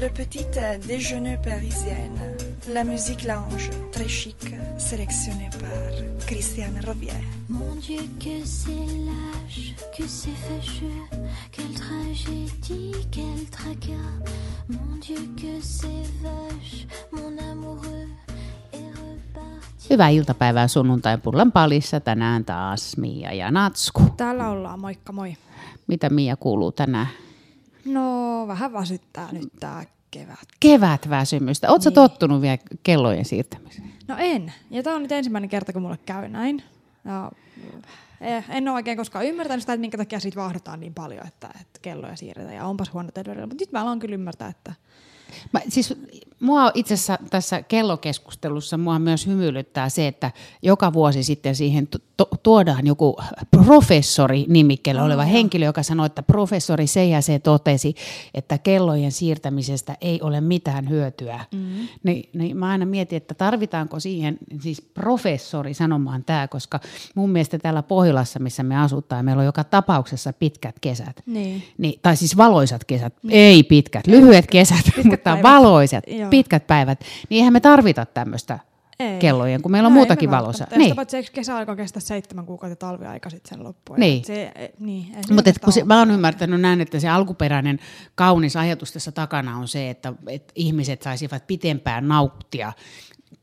Le petit déjeuner parisienne. La musique lounge, très chic, sélectionnée par Christiane Robier. Mon Dieu, que c'est lâche, que c'est fâcheux, quelle tragédie, quel tracas. Mon Dieu, que c'est vache, mon amoureux. Hyvää iltapäivää sunnuntain pullan palissa tänään taas Mia ja Natsku. Täällä ollaan, moikka moi. Mitä Mia kuuluu tänään? No, vähän väsyttää nyt tää kevät. Kevätväsymystä. Oletko Niin. tottunut vielä kellojen siirtämiseen? No en. Ja tää on nyt ensimmäinen kerta, kun mulle käy näin. Ja eh, en ole oikein koskaan ymmärtänyt sitä, että minkä takia siitä vaahdotaan niin paljon, että, että kelloja siirretään. Ja onpas huono terveydellä. Mutta nyt mä alan kyllä ymmärtää, että Mä, siis mua itse asiassa tässä kellokeskustelussa mua myös hymyilyttää se, että joka vuosi sitten siihen to- tuodaan joku professori nimikkeellä oleva henkilö, joka sanoi, että professori se ja se totesi, että kellojen siirtämisestä ei ole mitään hyötyä. Mm. Niin, niin mä aina mietin, että tarvitaanko siihen siis professori sanomaan tämä, koska mun mielestä täällä Pohjolassa, missä me asutaan, meillä on joka tapauksessa pitkät kesät. Niin. Niin, tai siis valoisat kesät, ei pitkät, lyhyet kesät, mutta päivät. valoisat, Joo. pitkät päivät. Niin eihän me tarvita tämmöistä kellojen, kun meillä on No muutakin me valossa. Ja Niin. sitä eikö kesäaika kestä seitsemän kuukautta talviaika sitten sen loppuun. Niin. Se, e- niin, se Mutta kun se, mä oon ymmärtänyt näin, että se alkuperäinen kaunis ajatus tässä takana on se, että, että ihmiset saisivat pitempään nauttia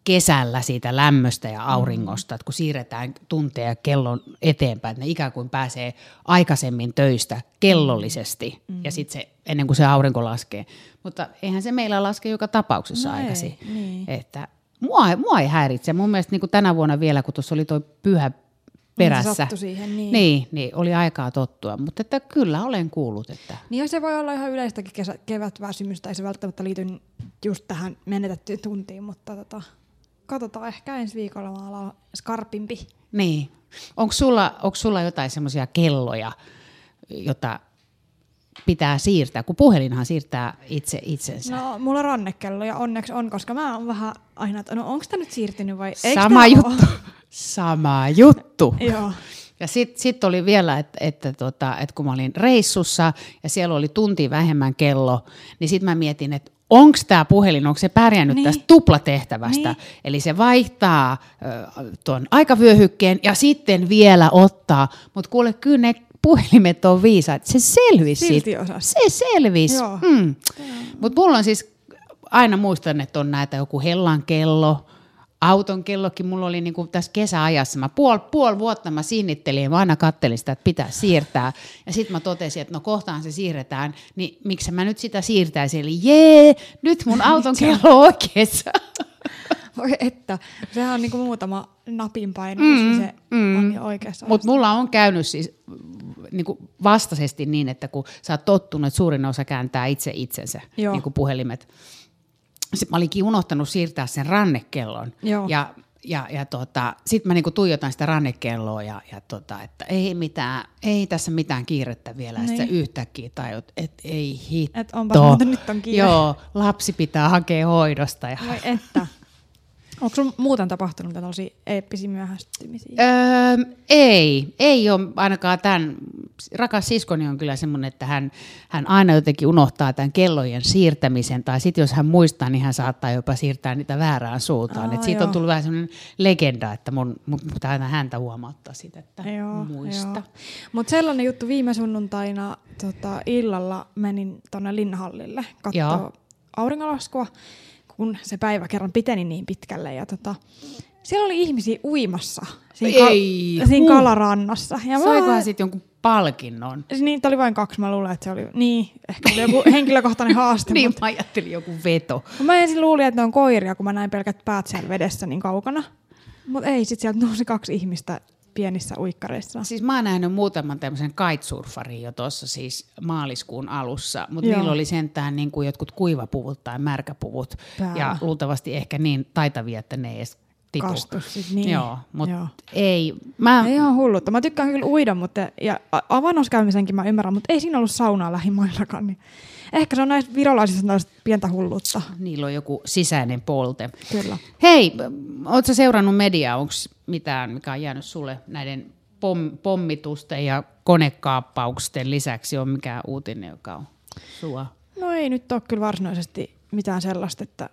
kesällä siitä lämmöstä ja auringosta, että kun siirretään tunteja kellon eteenpäin, että ne ikään kuin pääsee aikaisemmin töistä kellollisesti mm. ja sitten se ennen kuin se aurinko laskee. Mutta eihän se meillä laske joka tapauksessa No aikaisin. niin. Että mua, mua ei häiritse. Mun mielestä niin kuin tänä vuonna vielä, kun tuossa oli tuo pyhä perässä, sattui siihen, niin. niin, niin oli aikaa tottua. Mutta että kyllä olen kuullut, että Niin ja se voi olla ihan yleistäkin kesä, kevätväsymystä, ei se välttämättä liity just tähän menetettyyn tuntiin, mutta tota, katsotaan ehkä ensi viikolla mä alan skarpimpi. niin. Onko sulla, onko sulla jotain semmoisia kelloja, jota pitää siirtää, kun puhelinhan siirtää itse itsensä. No, mulla on rannekello ja onneksi on, koska mä oon vähän aina, että no onko tämä nyt siirtynyt vai eikö Sama juttu. Sama juttu. Joo. Ja sitten sit oli vielä, että, että, tota, että kun mä olin reissussa ja siellä oli tunti vähemmän kello, niin sitten mä mietin, että onko tämä puhelin, onko se pärjännyt niin. Tästä tuplatehtävästä. Niin. Eli se vaihtaa tuon aikavyöhykkeen ja sitten vielä ottaa. Mutta kuule, kyllä ne puhelimet on viisaat. Se selvisi. Silti. Se selvisi. Mm. Mutta mulla on siis, aina muistan, että on näitä joku hellan kello, auton kellokin mulla oli niinku tässä kesäajassa. Mä puoli, puoli vuotta mä sinnittelin ja mä aina kattelin sitä, että pitää siirtää. Ja sitten mä totesin, että no kohtaan se siirretään, niin miksi mä nyt sitä siirtäisin. Eli jee, nyt mun auton kello on oikeassa. Voi että, sehän on niinku muutama napin painallus, mm, niin se mm. on jo oikeassa. Mutta mulla on käynyt siis niinku vastaisesti niin, että kun sä oot tottunut, että suurin osa kääntää itse itsensä, Joo. niin kuin puhelimet. Sitten mä olinkin unohtanut siirtää sen rannekellon. Joo. Ja, ja, ja tota, sitten mä niinku tuijotan sitä rannekelloa ja, ja tota, että ei mitään, ei tässä mitään kiirettä vielä. Niin. Sitten yhtäkkiä tajut, että ei hitto. Et onpas muuten nyt on kiire. Joo, lapsi pitää hakea hoidosta. Ja, Voi että. Onko sun muuten tapahtunut mitä tällaisia eeppisiä myöhästymisiä? Öö, ei, ei ole ainakaan tämän. Rakas siskoni on kyllä semmoinen, että hän, hän aina jotenkin unohtaa tämän kellojen siirtämisen, tai sitten jos hän muistaa, niin hän saattaa jopa siirtää niitä väärään suuntaan. Aa, Et siitä on joo. tullut vähän semmoinen legenda, että mun, mun pitää aina häntä huomauttaa sitä, että muista. Mutta sellainen juttu viime sunnuntaina tota, illalla menin tuonne Linnahallille Joo. katsoa auringonlaskua, kun se päivä kerran piteni niin pitkälle. Ja tota, siellä oli ihmisiä uimassa siinä, Ei, siinä huh. kalarannassa. Ja mä- Saikohan sitten jonkun palkinnon? Niin, Niitä oli vain kaksi, mä luulen, että se oli, niin, ehkä oli joku henkilökohtainen haaste. niin, mutta mä ajattelin joku veto. mä ensin luulin, että ne on koiria, kun mä näin pelkät päät siellä vedessä niin kaukana. Mutta ei, sitten sieltä nousi kaksi ihmistä pienissä uikkareissa. Siis mä oon nähnyt muutaman tämmöisen kitesurfarin jo tuossa siis maaliskuun alussa, mutta niillä oli sentään niin kuin jotkut kuivapuvut tai märkäpuvut Päällä. ja luultavasti ehkä niin taitavia, että ne ei edes tipu. Kastus sit, niin. Joo, mutta Joo. ei. Mä, Ei ihan hullutta. Mä tykkään kyllä uida, mutta, ja a- avannoskäymisenkin mä ymmärrän, mutta ei siinä ollut saunaa lähimaillakaan. Niin ehkä se on näistä virolaisista näistä pientä hulluutta. niillä on joku sisäinen polte. Kyllä. Hei, ootko seurannut mediaa? Onko mitään, mikä on jäänyt sulle näiden pom, pommitusten ja konekaappausten lisäksi on mikään uutinen, joka on sua No ei nyt ole kyllä varsinaisesti mitään sellaista, että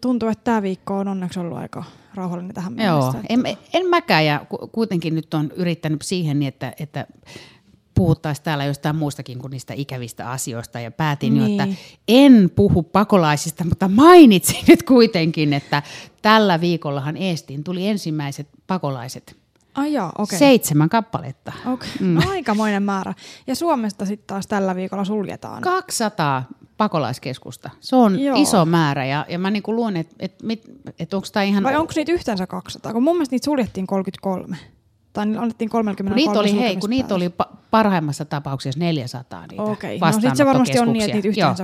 tuntuu, että tämä viikko on onneksi ollut aika rauhallinen tähän Joo, mennessä. en, en mäkään ja ku- kuitenkin nyt on yrittänyt siihen, niin että, että puhuttaisiin täällä jostain muustakin kuin niistä ikävistä asioista ja päätin niin. jo, että Niin. en puhu pakolaisista, mutta mainitsin nyt kuitenkin, että tällä viikollahan Eestiin tuli ensimmäiset pakolaiset. Ai joo, okei. Seitsemän kappaletta. Okay. Mm. No, aikamoinen määrä. Ja Suomesta sitten taas tällä viikolla suljetaan. 200 pakolaiskeskusta. Se on Joo. Joo. iso määrä ja, ja mä niinku luulen, että et, et, et onko tämä ihan... Vai onko niitä yhteensä 200? Kun mun mielestä niitä suljettiin 33. Tai niillä annettiin 30 kun niitä oli, hei, kun niitä oli pa- parhaimmassa tapauksessa 400 niitä Okei, no sitten se varmasti on niin, että niitä yhteensä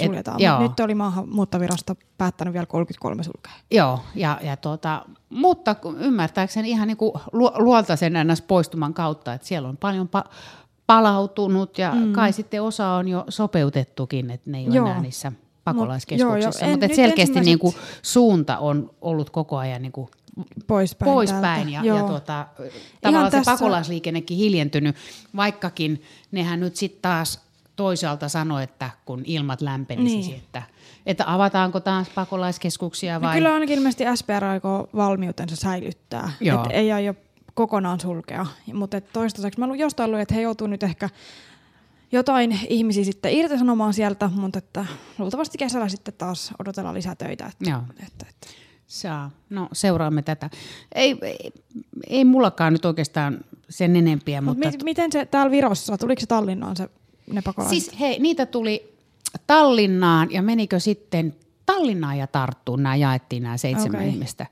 Et- suljetaan. joo. Mut nyt oli maahanmuuttovirasto päättänyt vielä 33 sulkea. Joo, ja, ja tuota, mutta ymmärtääkseni ihan niin kuin luoltaisen ns. poistuman kautta, että siellä on paljon pa- palautunut ja mm. kai sitten osa on jo sopeutettukin, että ne ei ole Joo. enää niissä joo, pakolaiskeskuksissa. joo. En- Mutta selkeästi ensimmäiset- niin kuin suunta on ollut koko ajan niin kuin Poispäin. poispäin ja, ja tuota, tavallaan se tässä- pakolaisliikennekin hiljentynyt, vaikkakin nehän nyt sitten taas toisaalta sanoi, että kun ilmat lämpenisi, Niin. että, että avataanko taas pakolaiskeskuksia No vai... kyllä ainakin ilmeisesti SPR aikoo valmiutensa säilyttää. Joo. Et ei aio kokonaan sulkea. Mutta toistaiseksi mä jostain luin, että he joutuu nyt ehkä jotain ihmisiä sitten irtisanomaan sieltä, mutta että luultavasti kesällä sitten taas odotellaan lisää töitä. Että, Joo. että, että. Saa. No seuraamme tätä. Ei, ei, ei mullakaan nyt oikeastaan sen enempiä, Mut mutta... mi- miten se täällä Virossa, tuliko se Tallinnaan se, ne pakolaiset? Siis hei, niitä tuli Tallinnaan ja menikö sitten Tallinnaan ja Tarttuun, nämä jaettiin nämä seitsemän okay. ihmistä.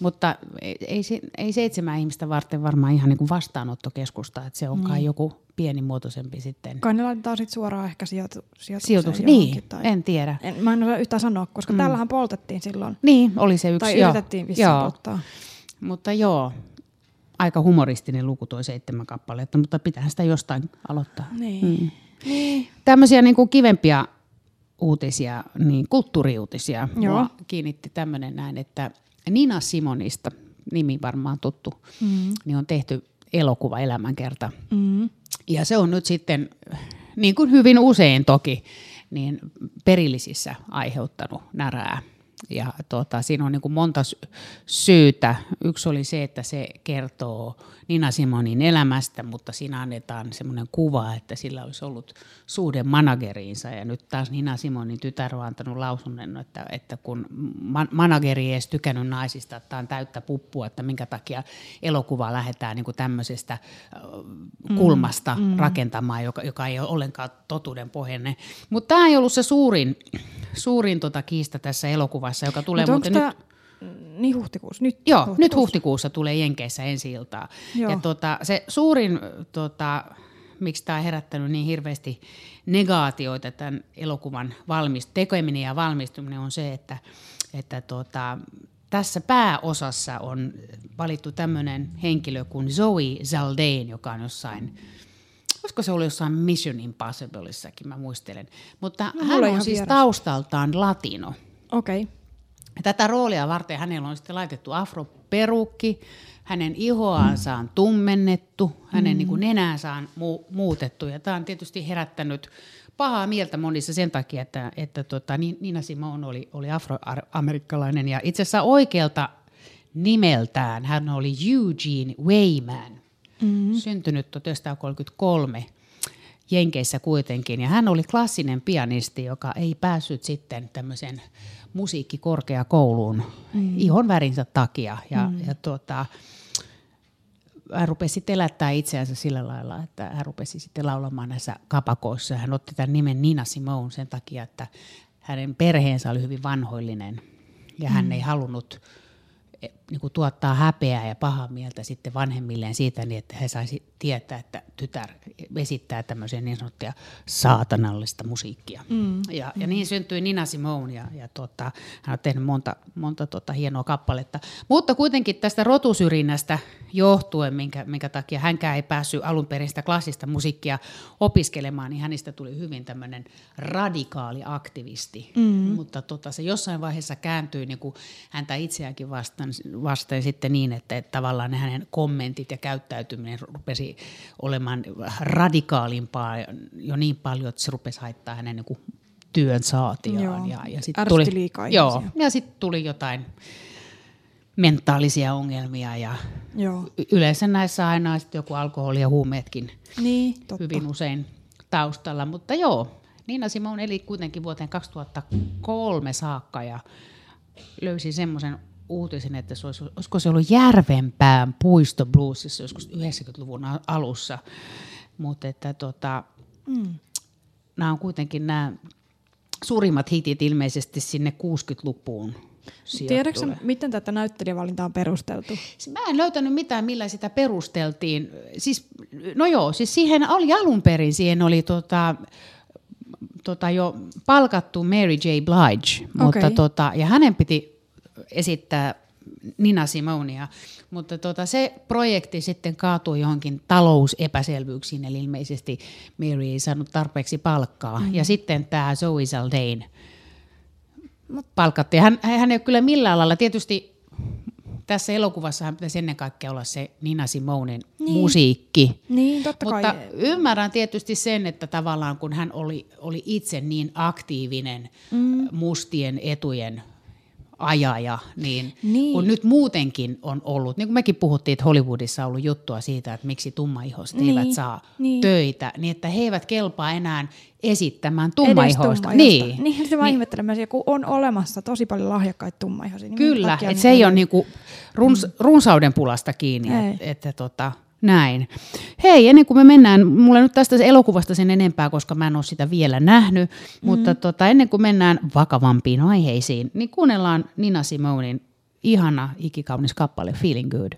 Mutta ei, ei, se- ei seitsemän ihmistä varten varmaan ihan niin kuin vastaanottokeskusta, että se on kai joku pienimuotoisempi sitten Kai ne laitetaan sitten suoraan ehkä sijoitu, sijoitukseen Niin, tai- en tiedä. En, mä en osaa yhtään sanoa, koska mm. täällähän poltettiin silloin. Niin, oli se yksi. tai joo. yritettiin vissiin joo. polttaa. Mutta joo, aika humoristinen luku toi seitsemän kappaletta, mutta pitää sitä jostain aloittaa. Niin. Mm. niin. Tämmöisiä niin kuin kivempiä uutisia, niin kulttuuriuutisia. Joo. Mua kiinnitti tämmöinen näin, että Nina Simonista, nimi varmaan tuttu, Mm. niin on tehty elokuva Elämänkerta. Mm. Ja se on nyt sitten, niin kuin hyvin usein toki, niin perillisissä aiheuttanut närää. Ja tuota, siinä on niin kuin monta sy- syytä. Yksi oli se, että se kertoo Nina Simonin elämästä, mutta siinä annetaan semmoinen kuva, että sillä olisi ollut suhde manageriinsa. Ja nyt taas Nina Simonin tytär on antanut lausunnon, että, että kun man- manageri ei edes tykännyt naisista, että on täyttä puppua, että minkä takia elokuva lähdetään niin kuin tämmöisestä ö, kulmasta mm, rakentamaan, joka, joka ei ole ollenkaan totuuden pohjainen. Mutta tämä ei ollut se suurin, suurin tota kiista tässä elokuvassa, joka tulee onko muuten tämä... nyt... Niin huhtikuussa. Nyt Joo, huhtikuussa. nyt huhtikuussa tulee Jenkeissä ensi iltaa. Joo. Ja tota, se suurin, tota, miksi tämä on herättänyt niin hirveästi negaatioita tämän elokuvan valmist- tekeminen ja valmistuminen on se, että, että tota, tässä pääosassa on valittu tämmöinen henkilö kuin Zoe Zaldane, joka on jossain Olisiko se ollut jossain Mission Impossibleissakin, mä muistelen. Mutta No, hän on siis vieras. taustaltaan latino. Okei. Okay. Tätä roolia varten hänellä on sitten laitettu afroperukki, hänen ihoansa on tummennettu, hänen mm. niin kuin nenänsä on mu- muutettu. Ja tämä on tietysti herättänyt pahaa mieltä monissa sen takia, että, että tota, Ni- Nina Simone oli, oli afroamerikkalainen. Ja itse asiassa oikealta nimeltään hän oli Eugene Wayman, mm. syntynyt 1933 Jenkeissä kuitenkin. Ja hän oli klassinen pianisti, joka ei päässyt sitten tämmöiseen musiikkikorkeakouluun mm. ihon värinsä takia. Ja, mm. ja tuota, hän rupesi sitten elättää itseänsä sillä lailla, että hän rupesi sitten laulamaan näissä kapakoissa. Hän otti tämän nimen Nina Simone sen takia, että hänen perheensä oli hyvin vanhoillinen ja hän mm. ei halunnut niin kuin tuottaa häpeää ja pahaa mieltä sitten vanhemmilleen siitä, niin että he saisi tietää, että tytär esittää tämmöisiä niin sanottuja saatanallista musiikkia. Mm. Ja, ja niin syntyi Nina Simone ja, ja tota, hän on tehnyt monta, monta tota hienoa kappaletta. Mutta kuitenkin tästä rotusyrjinnästä johtuen, minkä, minkä takia hänkään ei päässyt alun perin sitä klassista musiikkia opiskelemaan, niin hänistä tuli hyvin tämmöinen radikaali aktivisti. Mm. Mutta tota, se jossain vaiheessa kääntyi niin kuin häntä itseäänkin vastaan, vastaan sitten niin, että, että tavallaan ne hänen kommentit ja käyttäytyminen rupesi olemaan radikaalimpaa jo niin paljon, että se rupesi haittaa hänen niin kuin työn saatiaan. Joo. Ja, ja sit Ärsytti tuli, liikaa joo, ja sitten tuli jotain mentaalisia ongelmia ja Joo. yleensä näissä aina on sit joku alkoholi ja huumeetkin Niin, totta. hyvin usein taustalla. Mutta joo, Nina Simone eli kuitenkin vuoteen 2003 saakka ja löysin semmoisen uutisen, että se olisi, olisiko se ollut Järvenpään puisto bluesissa joskus 90-luvun a- alussa. Mutta että tota, Mm. nämä on kuitenkin nämä suurimmat hitit ilmeisesti sinne 60-lukuun Tiedätkö, miten tätä näyttelijävalintaa on perusteltu? Mä en löytänyt mitään, millä sitä perusteltiin. Siis, no joo, siis siihen oli alun perin, siihen oli tota, tota jo palkattu Mary J. Blige, mutta Okei. tota, ja hänen piti esittää Nina Simonia, mutta tota, se projekti sitten kaatui johonkin talousepäselvyyksiin, eli ilmeisesti Mary ei saanut tarpeeksi palkkaa. Mm. Ja sitten tämä Zoe Zaldane palkattiin. Hän, hän ei ole kyllä millään lailla, tietysti tässä elokuvassa hän pitäisi ennen kaikkea olla se Nina Simonen niin. musiikki. Niin, totta Mutta kai. ymmärrän tietysti sen, että tavallaan kun hän oli, oli itse niin aktiivinen mm. mustien etujen ajaja, niin, Niin. kun nyt muutenkin on ollut, niin kuin mekin puhuttiin, että Hollywoodissa on ollut juttua siitä, että miksi tummaihoiset Niin, eivät saa niin. töitä, niin että he eivät kelpaa enää esittämään tummaihoista. Niin. niin se mä niin. ihmettelen myös, kun on olemassa tosi paljon lahjakkaita tummaihoisia. Niin Kyllä, että se ei ole löydy? niinku runs, runsauden pulasta kiinni, että, että tota, näin. Hei, ennen kuin me mennään, mulla nyt tästä elokuvasta sen enempää, koska mä en ole sitä vielä nähnyt, mm. mutta tota, ennen kuin mennään vakavampiin aiheisiin, niin kuunnellaan Nina Simonin ihana ikikaunis kappale Feeling Good.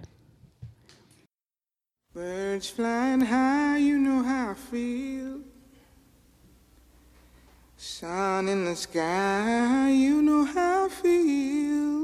Birds flying high, you know how I feel. Sun in the sky, you know how I feel.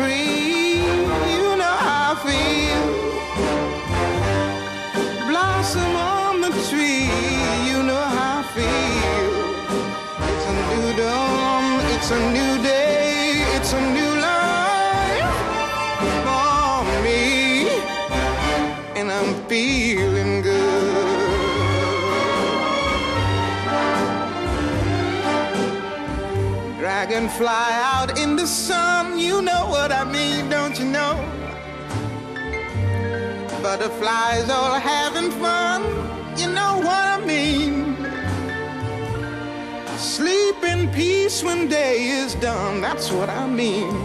Free. You know how I feel. Blossom on the tree. You know how I feel. It's a new dawn. It's a new day. It's a new life for me, and I'm feeling good. Dragonfly out in the sun, Butterflies all having fun, you know what I mean. Sleep in peace when day is done, that's what I mean.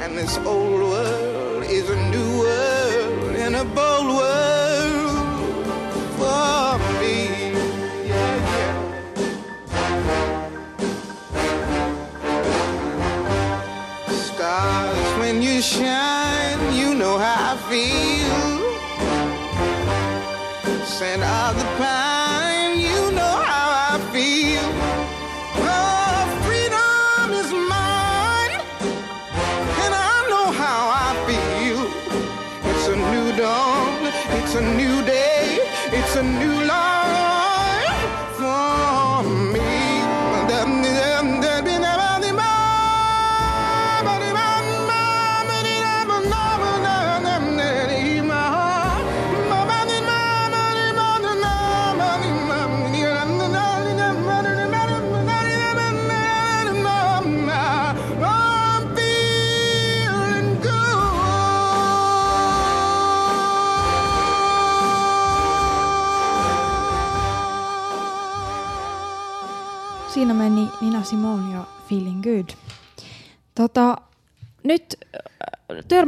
And this old world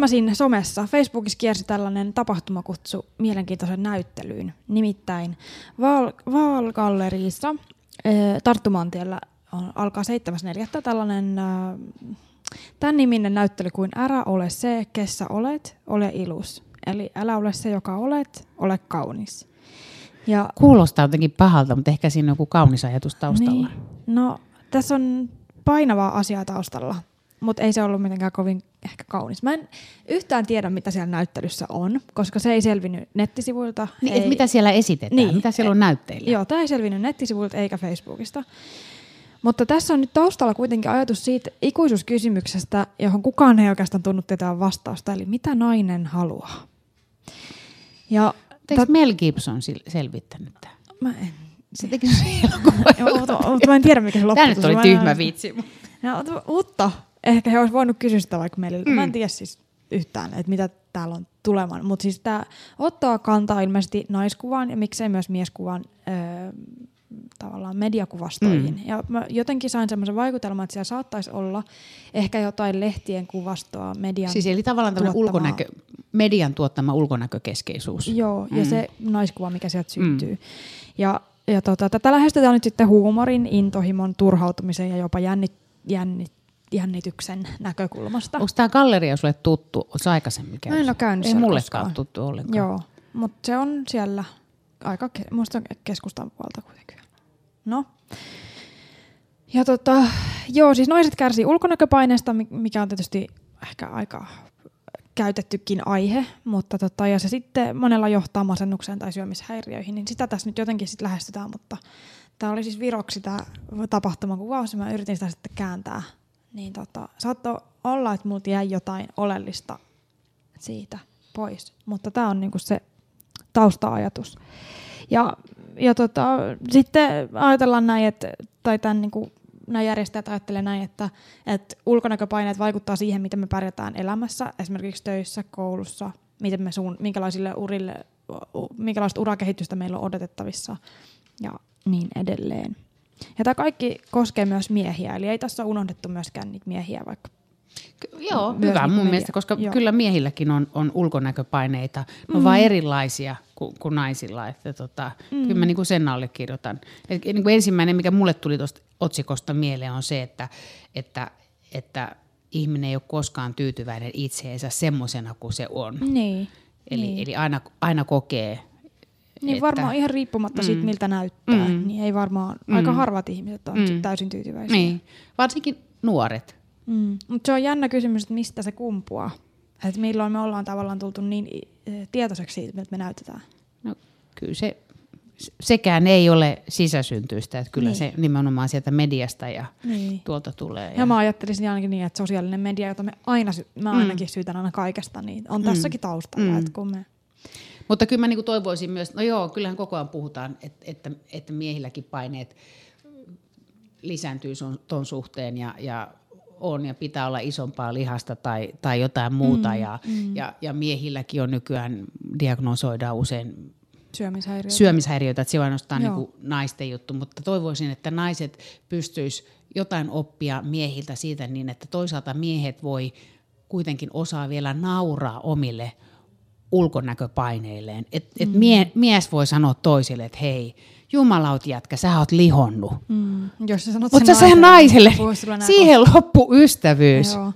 törmäsin somessa, Facebookissa kiersi tällainen tapahtumakutsu mielenkiintoisen näyttelyyn. Nimittäin Vaal, Vaalgalleriissa Tarttumantiellä on, alkaa 7.4. tällainen tämän niminen näyttely kuin Älä ole se, kessä olet, ole ilus. Eli älä ole se, joka olet, ole kaunis. Ja Kuulostaa jotenkin pahalta, mutta ehkä siinä on joku kaunis ajatus taustalla. Niin. No, tässä on painavaa asiaa taustalla, mutta ei se ollut mitenkään kovin ehkä kaunis. Mä en yhtään tiedä, mitä siellä näyttelyssä on, koska se ei selvinnyt nettisivuilta. Niin, ei, mitä siellä esitetään? Niin. Mitä siellä on näytteillä? Joo, tämä ei selvinnyt nettisivuilta eikä Facebookista. Mutta tässä on nyt taustalla kuitenkin ajatus siitä ikuisuuskysymyksestä, johon kukaan ei oikeastaan tunnu tietää vastausta, eli mitä nainen haluaa. Ja Eikö Mel Gibson sil- selvittänyt tämän? mä en, Se teki mutta, mutta mä en tiedä, mikä se Tämä lopputulos nyt oli tyhmä mutta- mutta ehkä he olisi voinut kysyä sitä vaikka meille. Mm. Mä en tiedä siis yhtään, että mitä täällä on tulemaan. Mutta siis tämä ottaa kantaa ilmeisesti naiskuvaan ja miksei myös mieskuvan öö, tavallaan mediakuvastoihin. Mm. Ja mä jotenkin sain semmoisen vaikutelman, että siellä saattaisi olla ehkä jotain lehtien kuvastoa median Siis eli tavallaan tämmöinen ulkonäkö, median tuottama ulkonäkökeskeisuus. Joo, ja se naiskuva, mikä sieltä syntyy. Ja, ja tota, tätä lähestytään nyt sitten huumorin, intohimon, turhautumisen ja jopa jännit, jännit, jännityksen näkökulmasta. Onko tämä galleria sulle tuttu? Oletko aikaisemmin Mä käynyt? en ole käynyt Ei mullekaan koskaan. tuttu ollenkaan. Joo, mutta se on siellä aika, ke- musta keskustan puolta kuitenkin. No. Ja tota, joo, siis naiset kärsii ulkonäköpaineesta, mi- mikä on tietysti ehkä aika käytettykin aihe, mutta tota, ja se sitten monella johtaa masennukseen tai syömishäiriöihin, niin sitä tässä nyt jotenkin sitten lähestytään, mutta tämä oli siis viroksi tämä tapahtumakuvaus, ja mä yritin sitä sitten kääntää, niin tota, saattoi olla, että multa jäi jotain oleellista siitä pois, mutta tämä on niinku se tausta-ajatus. Ja, ja tota, sitten ajatellaan näin, että, tai tämän niinku, nämä järjestäjät ajattelee näin, että, että ulkonäköpaineet vaikuttaa siihen, miten me pärjätään elämässä, esimerkiksi töissä, koulussa, miten me suun, minkälaisille urille, minkälaista urakehitystä meillä on odotettavissa ja niin edelleen. Ja tämä kaikki koskee myös miehiä, eli ei tässä ole unohdettu myöskään niitä miehiä, vaikka Ky- Joo, Myös hyvä niin mun media. mielestä, koska Joo. kyllä miehilläkin on, on ulkonäköpaineita. Ne on mm. vaan erilaisia kuin, kuin naisilla. Että tota, mm. Kyllä mä niin kuin sen allekirjoitan. Et, niin kuin ensimmäinen, mikä mulle tuli tuosta otsikosta mieleen, on se, että, että, että ihminen ei ole koskaan tyytyväinen itseensä semmoisena kuin se on. niin. Eli, niin. eli aina, aina kokee, Niin että- varmaan ihan riippumatta siitä, Mm. miltä näyttää, Mm. niin ei varmaan, Mm. aika harvat ihmiset on Mm. täysin tyytyväisiä. niin, varsinkin nuoret. Mm. Mutta se on jännä kysymys, että mistä se kumpuaa. Että milloin me ollaan tavallaan tultu niin eh, tietoiseksi siitä, miltä me näytetään. No, kyllä se, sekään ei ole sisäsyntyistä, että kyllä Niin. se nimenomaan sieltä mediasta ja Niin. tuolta tulee. Ja mä ajattelisin ainakin niin, että sosiaalinen media, jota me aina, mä ainakin syytän aina kaikesta, niin on tässäkin taustalla. Mm. Että kun me, Mutta kyllä mä niinku toivoisin myös, no joo, kyllähän koko ajan puhutaan, että, että, että miehilläkin paineet lisääntyy sun, ton suhteen ja, ja on ja pitää olla isompaa lihasta tai, tai jotain muuta. Mm, ja, mm. Ja, ja miehilläkin on nykyään, diagnosoidaan usein syömishäiriöitä. syömishäiriöitä, että se on ainoastaan Joo. niin naisten juttu, mutta toivoisin, että naiset pystyis jotain oppia miehiltä siitä niin, että toisaalta miehet voi kuitenkin osaa vielä nauraa omille ulkonäköpaineilleen. Et, et mie, mies voi sanoa toisille, että hei, jumalaut jätkä, sä oot lihonnut. Mm. Jos sä sanot Mutta sen sä naiselle, sulle nää siihen loppu ystävyys. Joo.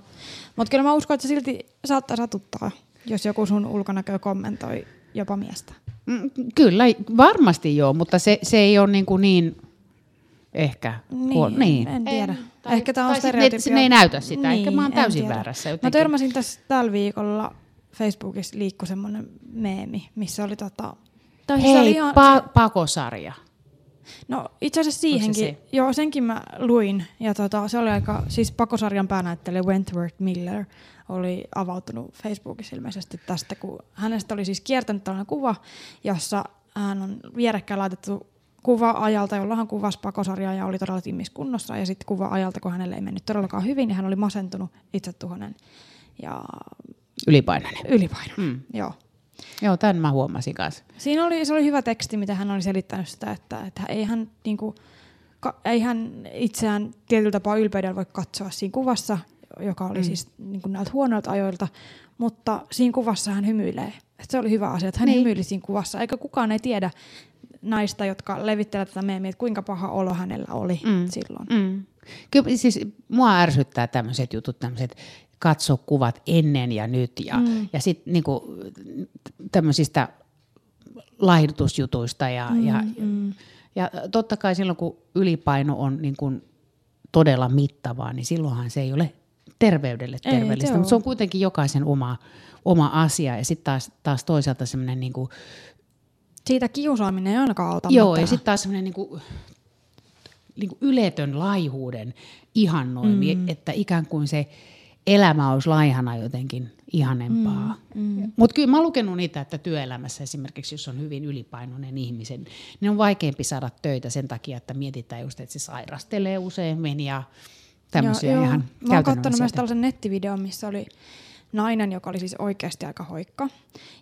Mutta kyllä mä uskon, että se silti saattaa satuttaa, jos joku sun ulkonäkö kommentoi jopa miestä. Mm, Kyllä, varmasti joo, mutta se, se ei ole niin, kuin niin ehkä. Niin, niin. en tiedä. tai- Ehkä tämä on sit ne- stereotypia. Ne ei näytä sitä, niin, ehkä mä oon en täysin tiedä. väärässä Mä jotenkin. törmäsin tässä tällä viikolla Facebookissa liikkui semmoinen meemi, missä oli tota... Tai oli Hei, ihan- pa- pakosarja. No itse asiassa siihenkin, se? joo senkin mä luin. Ja tota, se oli aika, siis pakosarjan päänäyttelijä Wentworth Miller oli avautunut Facebookissa ilmeisesti tästä, kun hänestä oli siis kiertänyt tällainen kuva, jossa hän on vierekkäin laitettu kuva ajalta, jolla hän kuvasi pakosarjaa ja oli todella timmiskunnossa. Ja sitten kuva ajalta, kun hänelle ei mennyt todellakaan hyvin, niin hän oli masentunut, itsetuhoinen ja Ylipainoinen. ylipainoinen. Mm. Joo. Joo, tämän mä huomasin kanssa. Siinä oli, se oli hyvä teksti, mitä hän oli selittänyt sitä, että, että ei hän, niin kuin, ka, ei hän itseään tietyllä tapaa ylpeydellä voi katsoa siinä kuvassa, joka oli mm. siis niin kuin näiltä huonoilta ajoilta, mutta siinä kuvassa hän hymyilee. Et se oli hyvä asia, että hän niin. hymyili siinä kuvassa, eikä kukaan ei tiedä naista, jotka levittelevät tätä meemiä, että kuinka paha olo hänellä oli mm. silloin. Mm. Kyllä siis mua ärsyttää tämmöiset jutut, tämmöiset katso kuvat ennen ja nyt ja, mm. ja sitten niinku, tämmöisistä laihdutusjutuista ja, mm, ja, mm. ja totta kai silloin kun ylipaino on niin kuin todella mittavaa, niin silloinhan se ei ole terveydelle Ei, terveellistä, se mutta se on. kuitenkin jokaisen oma, oma asia ja sitten taas, taas toisaalta semmoinen niin kuin, Siitä kiusaaminen ei ainakaan auta Joo, mitään. ja sitten taas semmoinen niinku, niinku yletön laihuuden ihannoimi, mm. että ikään kuin se elämä olisi laihana jotenkin ihanempaa. Mm, mm. Mutta kyllä mä oon lukenut niitä, että työelämässä esimerkiksi, jos on hyvin ylipainoinen ihmisen, niin on vaikeampi saada töitä sen takia, että mietitään just, että se sairastelee useammin ja tämmöisiä Joo, ihan joo. Mä oon katsonut myös tällaisen nettivideon, missä oli nainen, joka oli siis oikeasti aika hoikka.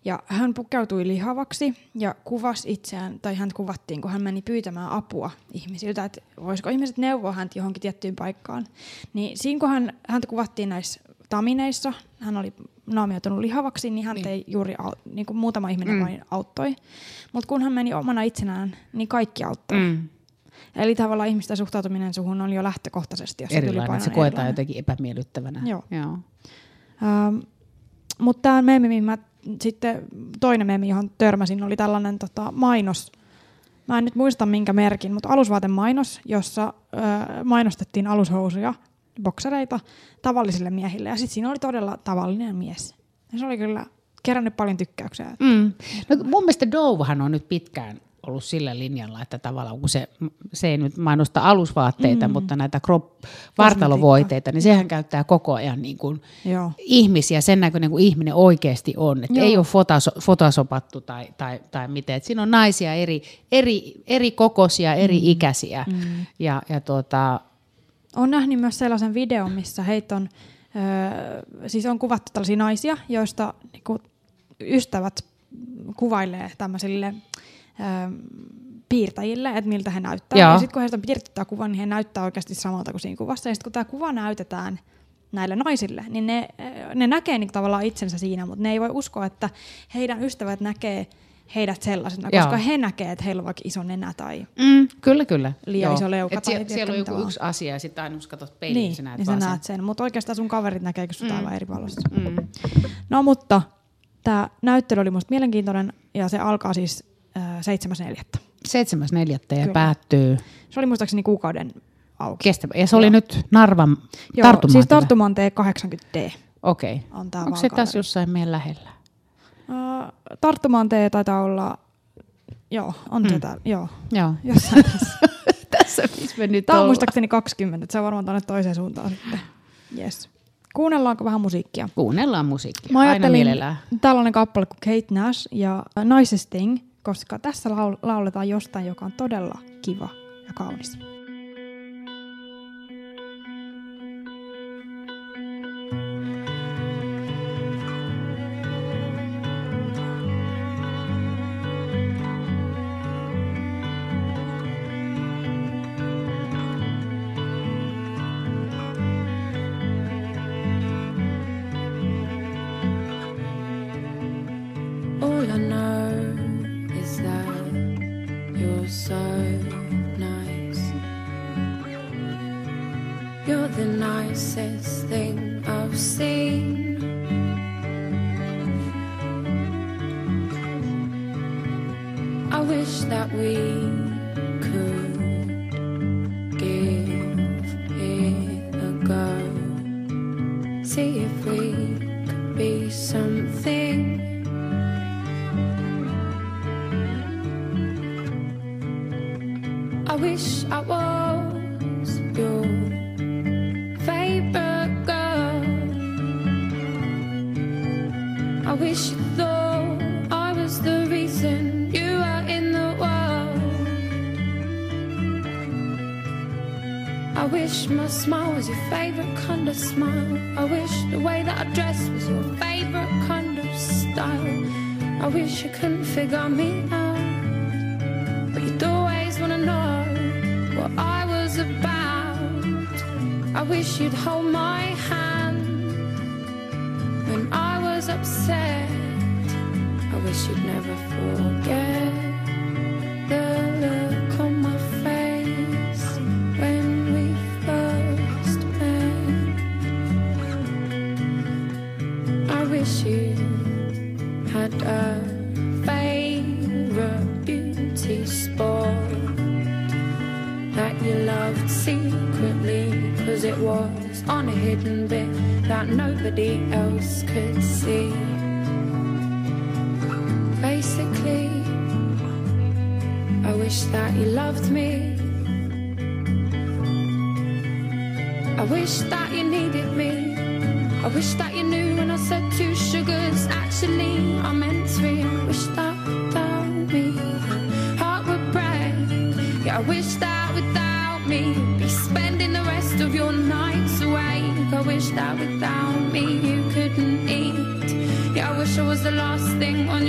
Ja hän pukeutui lihavaksi ja kuvasi itseään, tai hän kuvattiin, kun hän meni pyytämään apua ihmisiltä, että voisiko ihmiset neuvoa häntä johonkin tiettyyn paikkaan. Niin siinä kun hän, häntä kuvattiin näissä tamineissa, hän oli naamioitunut lihavaksi, niin häntä ei juuri, au, niin kuin muutama ihminen mm. vain auttoi. Mutta kun hän meni omana itsenään, niin kaikki auttoi. Mm. Eli tavallaan ihmisten suhtautuminen suhun on jo lähtökohtaisesti, jos Erilainen, se ylipainoinen, koetaan erilainen. jotenkin epämiellyttävänä. Joo. Joo. Ähm, mutta tämä meemi, mihin mä sitten toinen meemi, johon törmäsin, oli tällainen tota, mainos. Mä en nyt muista minkä merkin, mutta alusvaatemainos, jossa ö, mainostettiin alushousuja, boksereita tavallisille miehille. Ja sitten siinä oli todella tavallinen mies. Ja se oli kyllä kerännyt paljon tykkäyksiä. Mm. No, mun mielestä Dovehan on nyt pitkään ollut sillä linjalla, että tavallaan kun se, se ei nyt mainosta alusvaatteita, mm. mutta näitä crop, vartalovoiteita, niin sehän käyttää koko ajan niin kuin Joo. ihmisiä sen näköinen kuin ihminen oikeasti on. Että ei ole fotaso, fotosopattu tai, tai, tai miten. Et siinä on naisia eri, eri, eri kokoisia, eri mm. ikäisiä. Mm. Ja, ja tuota, Olen nähnyt myös sellaisen videon, missä heitä on, öö, siis on kuvattu tällaisia naisia, joista niinku, ystävät kuvailee tämmöisille piirtäjille, että miltä he näyttää. Joo. Ja sitten kun heistä on piirretty tämä kuva, niin he näyttää oikeasti samalta kuin siinä kuvassa. Ja sitten kun tämä kuva näytetään näille naisille, niin ne, ne näkee niin tavallaan itsensä siinä, mutta ne ei voi uskoa, että heidän ystävät näkee heidät sellaisena, Joo. koska he näkee, että heillä on vaikka iso nenä tai mm, kyllä, kyllä. Liian Joo. iso leuka Et tai sie, tiedätkö siellä on joku vaan. yksi asia ja sitten aina katsot peiliin, niin, sä näet niin sä vaan sen. näet sen. Mutta oikeastaan sun kaverit näkee, kun mm. aivan eri valossa. Mm. No mutta tämä näyttely oli musta mielenkiintoinen ja se alkaa siis äh, 7.4. 7.4. ja Kyllä. päättyy Se oli muistaakseni kuukauden auki. kestävä. Ja se oli nyt Narvan Joo, tartumaan. siis Tartuman T80D Okei. on tämä Onko se tässä jossain meidän lähellä? Uh, Tartuman T taitaa olla, joo, on mm. se täällä, joo, Joo. jossain tässä. tässä missä me nyt Tämä on muistaakseni 20, että se on varmaan tuonne toiseen suuntaan sitten. Yes. Kuunnellaanko vähän musiikkia? Kuunnellaan musiikkia. Mä Aina mielellään. tällainen kappale kuin Kate Nash ja Nicest Thing, koska tässä laul- lauletaan jostain, joka on todella kiva ja kaunis. Nicest thing I've seen. I wish that we figure me out. But you'd always wanna know what I was about. I wish you'd hold my else could see. Basically, I wish that you loved me. I wish that you needed me. I wish that you knew when I said two sugars. Actually, I meant three. I wish that without me, heart would break. Yeah, I wish that without me, be spending the rest of your nights awake. I wish that without Yeah, I wish I was the last thing on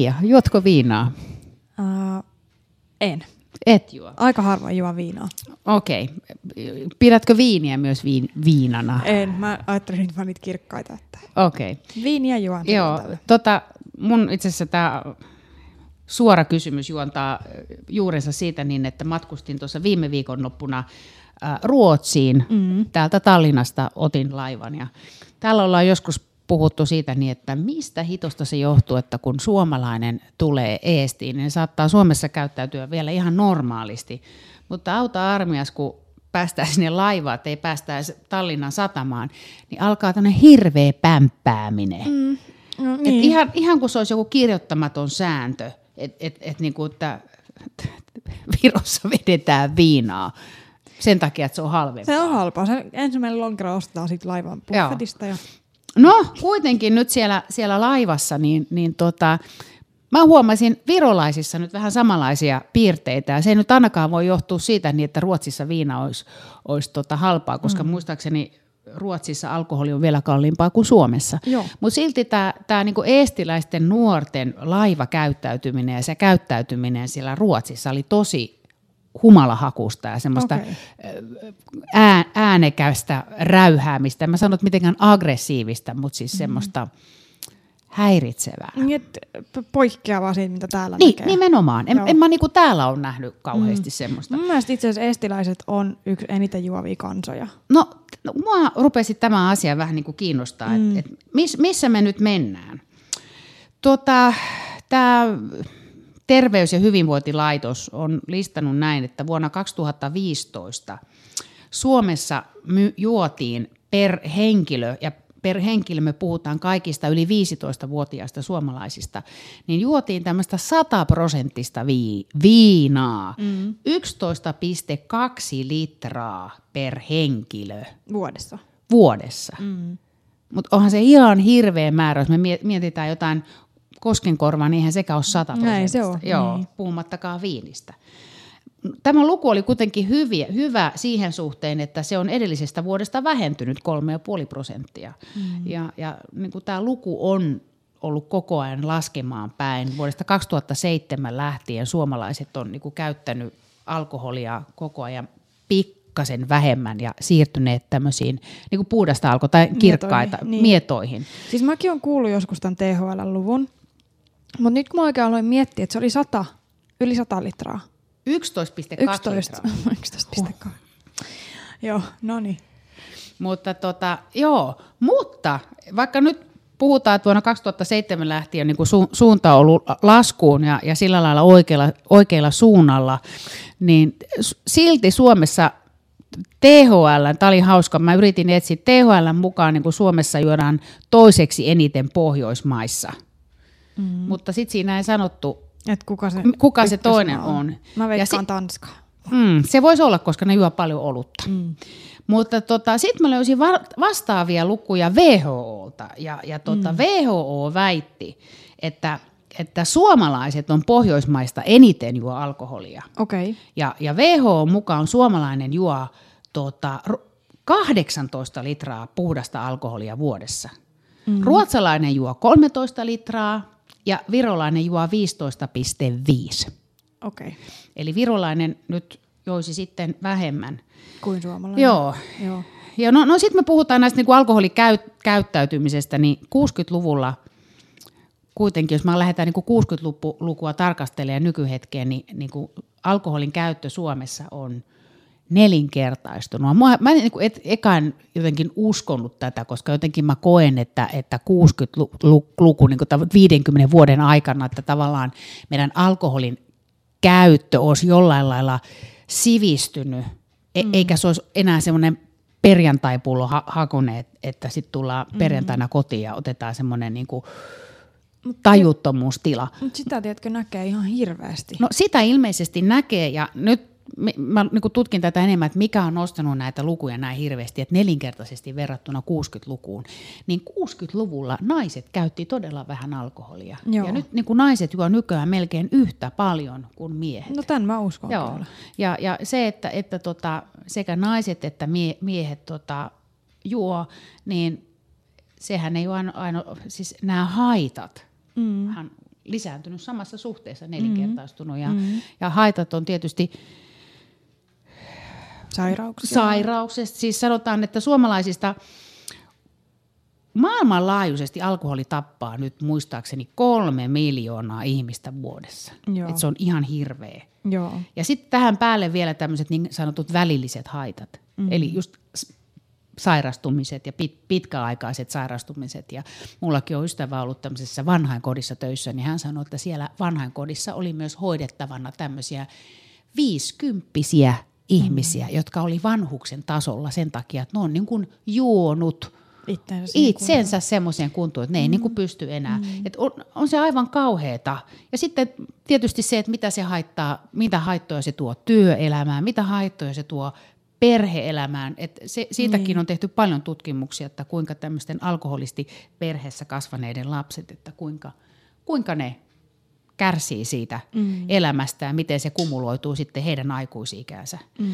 Mia, juotko viinaa? Uh, en. Et juo. Aika harvoin juo viinaa. Okei. Pidätkö viiniä myös viin, viinana? En. Mä ajattelin vaan niitä kirkkaita. Että Okei. viiniä juon. Joo, tota, mun itse asiassa tämä suora kysymys juontaa äh, juurensa siitä niin, että matkustin tuossa viime viikonloppuna äh, Ruotsiin. Mm. Täältä Tallinnasta otin laivan ja täällä ollaan joskus puhuttu siitä niin, että mistä hitosta se johtuu, että kun suomalainen tulee eestiin, niin saattaa Suomessa käyttäytyä vielä ihan normaalisti. Mutta auta armias, kun päästään sinne laivaan, että ei päästäisi Tallinnan satamaan, niin alkaa tämmöinen hirveä pämppääminen. Mm. No, Et niin. ihan, ihan kuin se olisi joku kirjoittamaton sääntö, että et, et niinku, että Virossa vedetään viinaa sen takia, että se on halvempaa. Se on halpaa. Se ensimmäinen lonkero ostetaan siitä laivan buffetista. Ja... No, kuitenkin nyt siellä, siellä laivassa, niin, niin tota, mä huomasin virolaisissa nyt vähän samanlaisia piirteitä. Ja se ei nyt ainakaan voi johtua siitä, niin että Ruotsissa viina olisi, olisi tota halpaa, koska mm. muistaakseni Ruotsissa alkoholi on vielä kalliimpaa kuin Suomessa. Mutta silti tämä niinku eestiläisten nuorten laivakäyttäytyminen ja se käyttäytyminen siellä Ruotsissa oli tosi humalahakusta ja semmoista Okei. ää, äänekäistä räyhäämistä. En mä sano, että mitenkään aggressiivista, mutta siis semmoista häiritsevää. Niin, poikkeavaa siitä, mitä täällä Niin, näkee. nimenomaan. En, Joo. en mä niinku täällä ole nähnyt kauheasti mm. semmoista. Mun mielestä itse asiassa estiläiset on yksi eniten juovia kansoja. No, no mua rupesi tämä asia vähän niin kuin kiinnostaa, mm. että et miss, missä me nyt mennään. Tota, Tämä Terveys- ja hyvinvointilaitos on listannut näin, että vuonna 2015 Suomessa my, juotiin per henkilö, ja per henkilö me puhutaan kaikista yli 15-vuotiaista suomalaisista, niin juotiin tämmöistä 100 prosenttista vii, viinaa, mm. 11,2 litraa per henkilö Vuodessa. vuodessa. Mm. Mutta onhan se ihan hirveä määrä, jos me mie- mietitään jotain koskenkorvaa, niin eihän sekä ole 100 Näin se on, Joo, niin. puhumattakaan viinistä. Tämä luku oli kuitenkin hyviä, hyvä siihen suhteen, että se on edellisestä vuodesta vähentynyt 3,5 prosenttia. Mm. Ja, ja niin kuin tämä luku on ollut koko ajan laskemaan päin. Vuodesta 2007 lähtien suomalaiset on niin kuin käyttänyt alkoholia koko ajan pikkasen vähemmän ja siirtyneet tämmöisiin niin kuin puhdasta alko- tai kirkkaita Mietoihin, niin. mietoihin. Siis mäkin olen kuullut joskus tämän THL-luvun, mutta nyt kun mä oikein aloin miettiä, että se oli 100, yli 100 litraa. 11,2 11. litraa. 11,2. Joo, no niin. Mutta tota, joo, mutta vaikka nyt puhutaan, että vuonna 2007 lähtien niin kuin su- suunta on ollut laskuun ja, ja sillä lailla oikealla, oikealla suunnalla, niin silti Suomessa THL, tämä oli hauska, mä yritin etsiä THL mukaan, niin kuin Suomessa juodaan toiseksi eniten Pohjoismaissa. Mm. Mutta sitten siinä ei sanottu, Et kuka se, kuka se toinen on. Mä Ja veikkaan si- Tanskaa. Mm, se voisi olla, koska ne juo paljon olutta. Mm. Mutta tota, sitten mä löysin va- vastaavia lukuja WHOlta ja, ja tota, mm. WHO väitti, että, että suomalaiset on Pohjoismaista eniten juo alkoholia. Okei. Okay. Ja, ja WHO mukaan suomalainen juo tota, ru- 18 litraa puhdasta alkoholia vuodessa. Mm. Ruotsalainen juo 13 litraa ja virolainen juo 15,5. Okei. Okay. Eli virolainen nyt joisi sitten vähemmän. Kuin suomalainen. Joo. Joo. Ja no, no sitten me puhutaan näistä niinku alkoholikäyttäytymisestä, niin 60-luvulla kuitenkin, jos mä lähdetään niinku 60-lukua tarkastelemaan nykyhetkeen, niin niinku alkoholin käyttö Suomessa on nelinkertaistunut. Mä, mä en niinku et, ekaan jotenkin uskonut tätä, koska jotenkin mä koen, että, että 60-luku niin 50 vuoden aikana, että tavallaan meidän alkoholin käyttö olisi jollain lailla sivistynyt, e- mm. eikä se olisi enää semmoinen perjantaipullo ha- hakune, että sitten tullaan mm. perjantaina kotiin ja otetaan semmoinen niin tajuttomuustila. Mutta sitä, tiedätkö, näkee ihan hirveästi. No sitä ilmeisesti näkee ja nyt mä niin tutkin tätä enemmän, että mikä on nostanut näitä lukuja näin hirveästi, että nelinkertaisesti verrattuna 60-lukuun, niin 60-luvulla naiset käytti todella vähän alkoholia. Joo. Ja nyt niin kuin naiset juo nykyään melkein yhtä paljon kuin miehet. No tämän mä uskon Joo. kyllä. Ja, ja se, että, että tota, sekä naiset että mie- miehet tota, juo, niin sehän ei ole aino, aino, siis nämä haitat, mm. hän lisääntynyt samassa suhteessa, nelinkertaistunut. Ja, mm. ja haitat on tietysti Sairauksia. sairauksesta. Siis sanotaan, että suomalaisista maailmanlaajuisesti alkoholi tappaa nyt muistaakseni kolme miljoonaa ihmistä vuodessa. Joo. Et se on ihan hirveä. Joo. Ja sitten tähän päälle vielä tämmöiset niin sanotut välilliset haitat. Mm. Eli just sairastumiset ja pit, pitkäaikaiset sairastumiset. Ja mullakin on ystävä ollut tämmöisessä vanhainkodissa töissä, niin hän sanoi, että siellä vanhainkodissa oli myös hoidettavana tämmöisiä viisikymppisiä ihmisiä, mm. jotka oli vanhuksen tasolla sen takia, että ne on niin kuin juonut Itteensä siihen itsensä semmoiseen kuntoon, että ne ei mm. niin kuin pysty enää. Mm. Et on, on se aivan kauheeta. Ja sitten tietysti se, että mitä se haittaa, mitä haittoja se tuo työelämään, mitä haittoja se tuo perheelämään. Et se, siitäkin niin. on tehty paljon tutkimuksia, että kuinka tämmöisten alkoholisti perheessä kasvaneiden lapset, että kuinka, kuinka ne kärsii siitä mm. elämästä ja miten se kumuloituu sitten heidän aikuisikäänsä. Mm.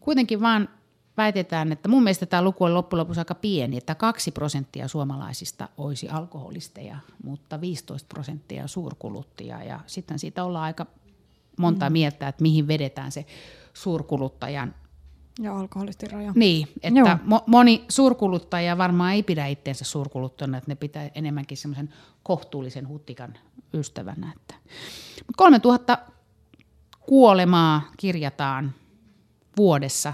Kuitenkin vaan väitetään, että mun mielestä tämä luku on loppujen lopuksi aika pieni, että kaksi prosenttia suomalaisista olisi alkoholisteja, mutta 15 prosenttia suurkuluttajia ja sitten siitä ollaan aika monta mm. mieltä, että mihin vedetään se suurkuluttajan Ja alkoholistin raja. niin, Joo. että mo- moni suurkuluttaja varmaan ei pidä itseensä suurkuluttajana, että ne pitää enemmänkin semmoisen kohtuullisen huttikan ystävänä. Että. Mut 3000 kuolemaa kirjataan vuodessa,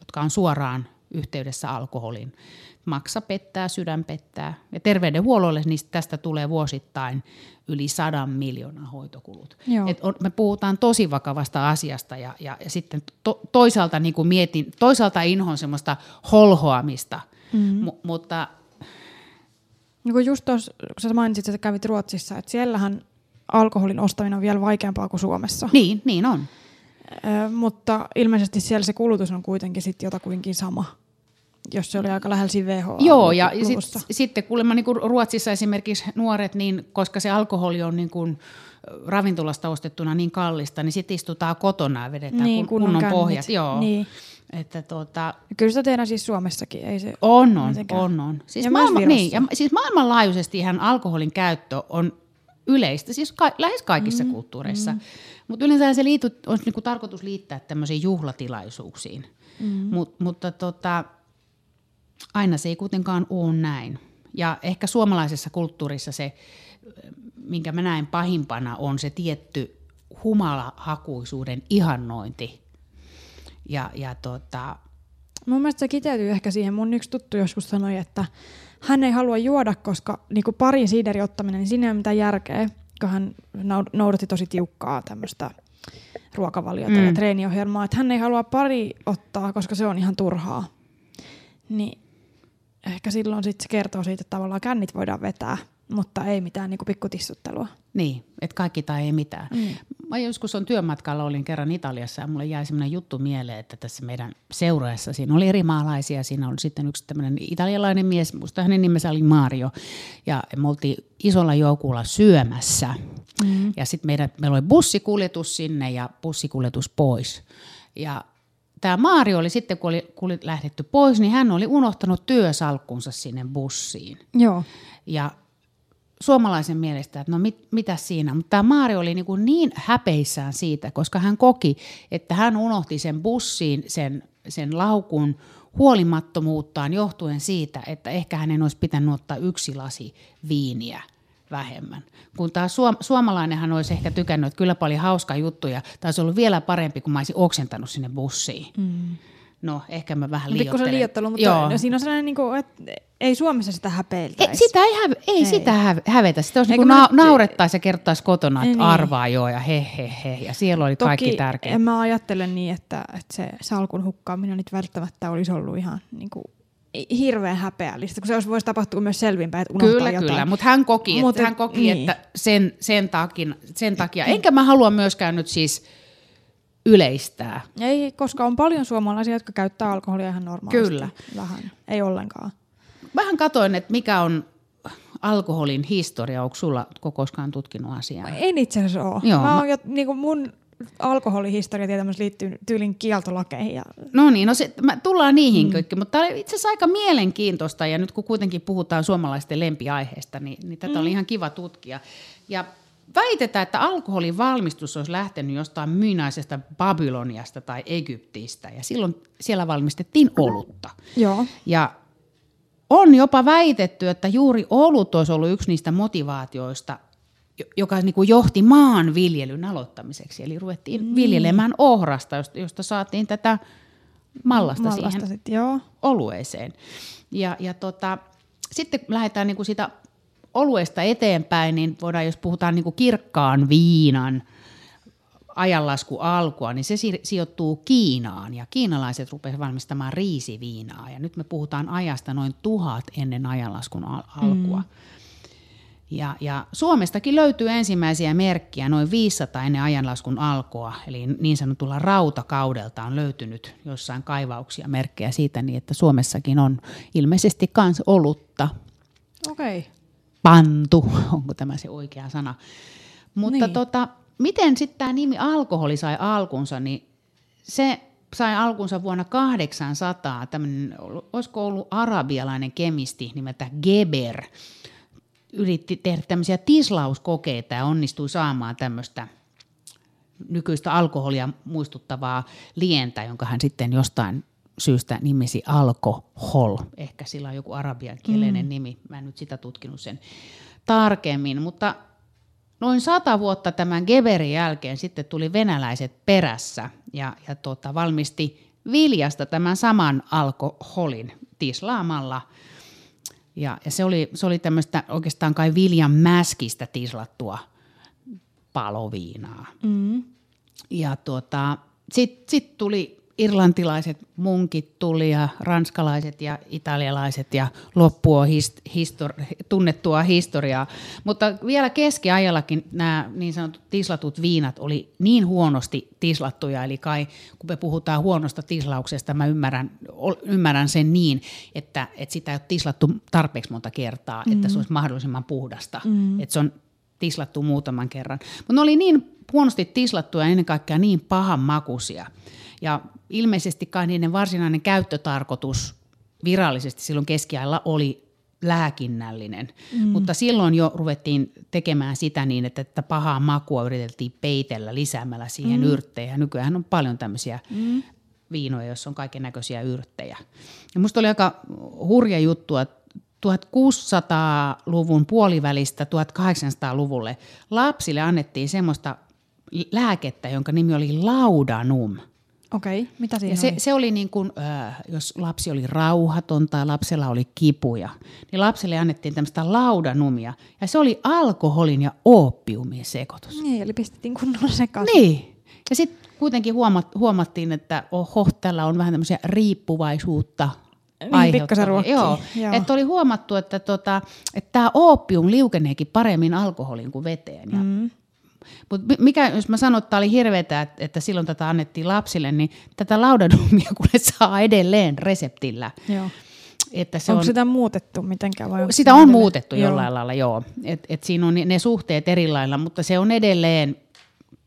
jotka on suoraan yhteydessä alkoholiin. Maksa pettää, sydän pettää. Ja terveydenhuollolle niistä tästä tulee vuosittain yli sadan miljoonan hoitokulut. Joo. Et on, me puhutaan tosi vakavasta asiasta ja, ja, ja sitten to, toisaalta niin kuin mietin, toisaalta inhon semmoista holhoamista, mm-hmm. mu, mutta Niin kuin just tuossa, kun sä mainitsit, että kävit Ruotsissa, että siellähän alkoholin ostaminen on vielä vaikeampaa kuin Suomessa. niin, niin on. Ö, mutta ilmeisesti siellä se kulutus on kuitenkin sitten jotakuinkin sama, jos se oli aika lähellä siinä WHO. Joo, ja sit, luvussa. sitten kuulemma niin kuin Ruotsissa esimerkiksi nuoret, niin koska se alkoholi on niin kuin ravintolasta ostettuna niin kallista, niin sitten istutaan kotona ja vedetään Niin, kun, kunnon kunnon pohjat. Joo. Niin. Että tuota, Kyllä sitä tehdään siis Suomessakin, ei se... on, on, mitenkään. on, on. Siis, Ja maailma, niin, ja siis maailmanlaajuisesti ihan alkoholin käyttö on yleistä, siis ka- lähes kaikissa mm, kulttuureissa. Mm. Mutta yleensä se liity, on niinku tarkoitus liittää tämmöisiin juhlatilaisuuksiin. Mm. Mut, mutta tota, aina se ei kuitenkaan ole näin. Ja ehkä suomalaisessa kulttuurissa se, minkä mä näen pahimpana, on se tietty humalahakuisuuden ihannointi. Ja, ja tota, Mun mielestä se kiteytyy ehkä siihen. Mun yksi tuttu joskus sanoi, että hän ei halua juoda, koska niin kuin parin siiderin ottaminen, niin siinä ei ole mitään järkeä, kun hän noudatti tosi tiukkaa tämmöistä ruokavaliota mm. ja treeniohjelmaa, että hän ei halua pari ottaa, koska se on ihan turhaa. Niin ehkä silloin sit se kertoo siitä, että tavallaan kännit voidaan vetää, mutta ei mitään niin kuin pikkutissuttelua. Niin, että kaikki tai ei mitään. Mm. mä joskus on työmatkalla, olin kerran Italiassa ja mulle jäi semmoinen juttu mieleen, että tässä meidän seuraessa siinä oli eri maalaisia. Siinä oli sitten yksi tämmöinen italialainen mies, musta hänen nimensä oli Mario. Ja me oltiin isolla joukulla syömässä. Mm. Ja sitten meidän, meillä oli bussikuljetus sinne ja bussikuljetus pois. Ja tämä Maario oli sitten, kun oli, kun oli lähdetty pois, niin hän oli unohtanut työsalkkunsa sinne bussiin. Joo. Ja suomalaisen mielestä, että no mit, mitä siinä. Mutta tämä Maari oli niin, kuin niin häpeissään siitä, koska hän koki, että hän unohti sen bussiin, sen, sen laukun huolimattomuuttaan johtuen siitä, että ehkä hänen olisi pitänyt ottaa yksi lasi viiniä vähemmän. Kun taas suom- suomalainenhan olisi ehkä tykännyt, että kyllä paljon hauskaa juttuja, tai olisi ollut vielä parempi, kun mä olisin oksentanut sinne bussiin. Mm. No, ehkä mä vähän liioittelen. Pikkusen liiottelu, mutta Joo. no, siinä on sellainen, niin kuin, että ei Suomessa sitä häpeiltä. Ei, sitä ei, häve, ei, Ei. sitä häve, hävetä. Sitä olisi niin me na- nyt- naurettaisiin ja kertoisi kotona, että niin. arvaa joo ja he he he. Ja siellä oli Toki kaikki tärkeää. en mä ajattele niin, että, että se salkun hukkaaminen nyt välttämättä olisi ollut ihan niin kuin, hirveän häpeällistä, kun se olisi voisi tapahtua myös selvinpäin, että unohtaa Kyllä, jotain. kyllä, mutta hän koki, Mut että, et- hän koki niin. että sen, sen, takin, sen takia, enkä mä halua myöskään nyt siis yleistää. Ei, koska on paljon suomalaisia, jotka käyttää alkoholia ihan normaalisti. Kyllä. Vähän, ei ollenkaan. Vähän katoin, että mikä on alkoholin historia, onko sulla koskaan tutkinut asiaa? En itse asiassa ole. Joo, mä mä- jo, niin kuin mun alkoholihistoria tietämässä liittyy tyylin kieltolakeihin. Ja, No niin, no se, mä, tullaan niihin mm. kaikki, mutta tämä oli itse asiassa aika mielenkiintoista ja nyt kun kuitenkin puhutaan suomalaisten lempiaiheesta, niin, niin tätä mm. oli ihan kiva tutkia. Ja väitetään, että alkoholin valmistus olisi lähtenyt jostain myynaisesta Babyloniasta tai Egyptistä ja silloin siellä valmistettiin olutta. joo. Ja on jopa väitetty, että juuri olut olisi ollut yksi niistä motivaatioista, joka niin kuin johti maanviljelyn aloittamiseksi. Eli ruvettiin mm. viljelemään ohrasta, josta, saatiin tätä mallasta, Mallasta siihen sit, joo. olueeseen. Ja, ja tota, sitten kun lähdetään niin kuin sitä oluesta eteenpäin, niin voidaan, jos puhutaan niin kuin kirkkaan viinan ajanlasku alkua, niin se si- sijoittuu Kiinaan ja kiinalaiset rupesivat valmistamaan riisiviinaa ja nyt me puhutaan ajasta noin tuhat ennen ajanlaskun al- alkua. Mm. Ja, ja Suomestakin löytyy ensimmäisiä merkkiä noin 500 ennen ajanlaskun alkua, eli niin sanotulla rautakaudelta on löytynyt jossain kaivauksia merkkejä siitä, niin että Suomessakin on ilmeisesti kans olutta Okei. Okay. pantu, onko tämä se oikea sana. Mutta Niin. tota, miten sitten tämä nimi alkoholi sai alkunsa, niin se sai alkunsa vuonna 800, tämmönen, olisiko ollut arabialainen kemisti nimeltä Geber, yritti tehdä tämmöisiä tislauskokeita ja onnistui saamaan tämmöistä nykyistä alkoholia muistuttavaa lientä, jonka hän sitten jostain syystä nimesi alkohol. Ehkä sillä on joku arabiankielinen mm. nimi. Mä en nyt sitä tutkinut sen tarkemmin, mutta noin sata vuotta tämän Geberin jälkeen sitten tuli venäläiset perässä ja, ja tota, valmisti viljasta tämän saman alkoholin tislaamalla. Ja, ja se oli, se oli tämmöistä oikeastaan kai viljan mäskistä tislattua paloviinaa. Mm. Ja tuota, sitten sit tuli irlantilaiset munkit tuli ja ranskalaiset ja italialaiset ja loppua hist, histor, tunnettua historiaa. Mutta vielä keskiajallakin nämä niin sanotut tislatut viinat oli niin huonosti tislattuja, eli kai kun me puhutaan huonosta tislauksesta, mä ymmärrän, ymmärrän sen niin, että, että sitä ei ole tislattu tarpeeksi monta kertaa, mm. että se olisi mahdollisimman puhdasta. Mm. Että se on tislattu muutaman kerran. Mutta ne oli niin huonosti tislattuja ja ennen kaikkea niin pahan makuisia. Ja ilmeisesti kai niiden varsinainen käyttötarkoitus virallisesti silloin keskiajalla oli lääkinnällinen. Mm. Mutta silloin jo ruvettiin tekemään sitä niin, että, että pahaa makua yritettiin peitellä lisäämällä siihen mm. yrttejä. Nykyään on paljon tämmöisiä mm. viinoja, joissa on kaiken näköisiä yrttejä. Ja musta oli aika hurja juttu, että 1600-luvun puolivälistä 1800-luvulle lapsille annettiin semmoista lääkettä, jonka nimi oli laudanum. Okei, okay. mitä siinä Ja se, oli? se oli niin kuin, äh, jos lapsi oli rauhaton tai lapsella oli kipuja, niin lapselle annettiin tämmöistä laudanumia. Ja se oli alkoholin ja ooppiumin sekoitus. Niin, eli pistettiin kunnolla sekaisin. Niin. Ja sitten kuitenkin huomat, huomattiin, että oho, tällä on vähän tämmöisiä riippuvaisuutta Niin, pikkasen ruokkii, Joo, joo. että oli huomattu, että, tota, tämä ooppium liukeneekin paremmin alkoholiin kuin veteen. Ja Mm. Mutta mikä, jos mä sanon, että tämä oli hirveetä, että, että silloin tätä annettiin lapsille, niin tätä laudanummia kuule saa edelleen reseptillä. Joo. Että se Onko on, sitä muutettu mitenkään? Vai sitä on edelleen- muutettu Joo. jollain lailla, joo. Et, et siinä on ne suhteet eri lailla, mutta se on edelleen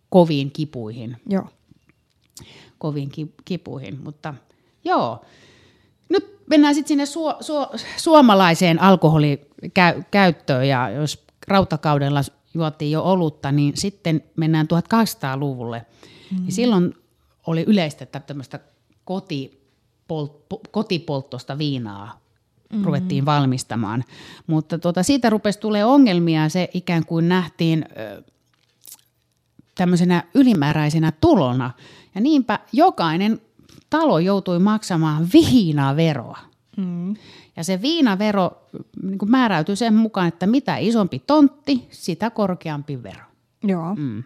koviin kipuihin. Joo. koviin ki- kipuihin. Mutta joo, nyt mennään sitten sinne su- su- suomalaiseen alkoholikäyttöön ja jos rautakaudella juotiin jo olutta, niin sitten mennään 1800-luvulle. Mm. Ja silloin oli yleistä että tämmöistä kotipol- po- kotipolttosta viinaa mm. ruvettiin valmistamaan. Mutta tota, siitä rupesi tulee ongelmia se ikään kuin nähtiin ö, tämmöisenä ylimääräisenä tulona. Ja niinpä jokainen talo joutui maksamaan viinaveroa. Mm. Ja se viinavero niin kuin määräytyi sen mukaan, että mitä isompi tontti, sitä korkeampi vero. Joo. Mm.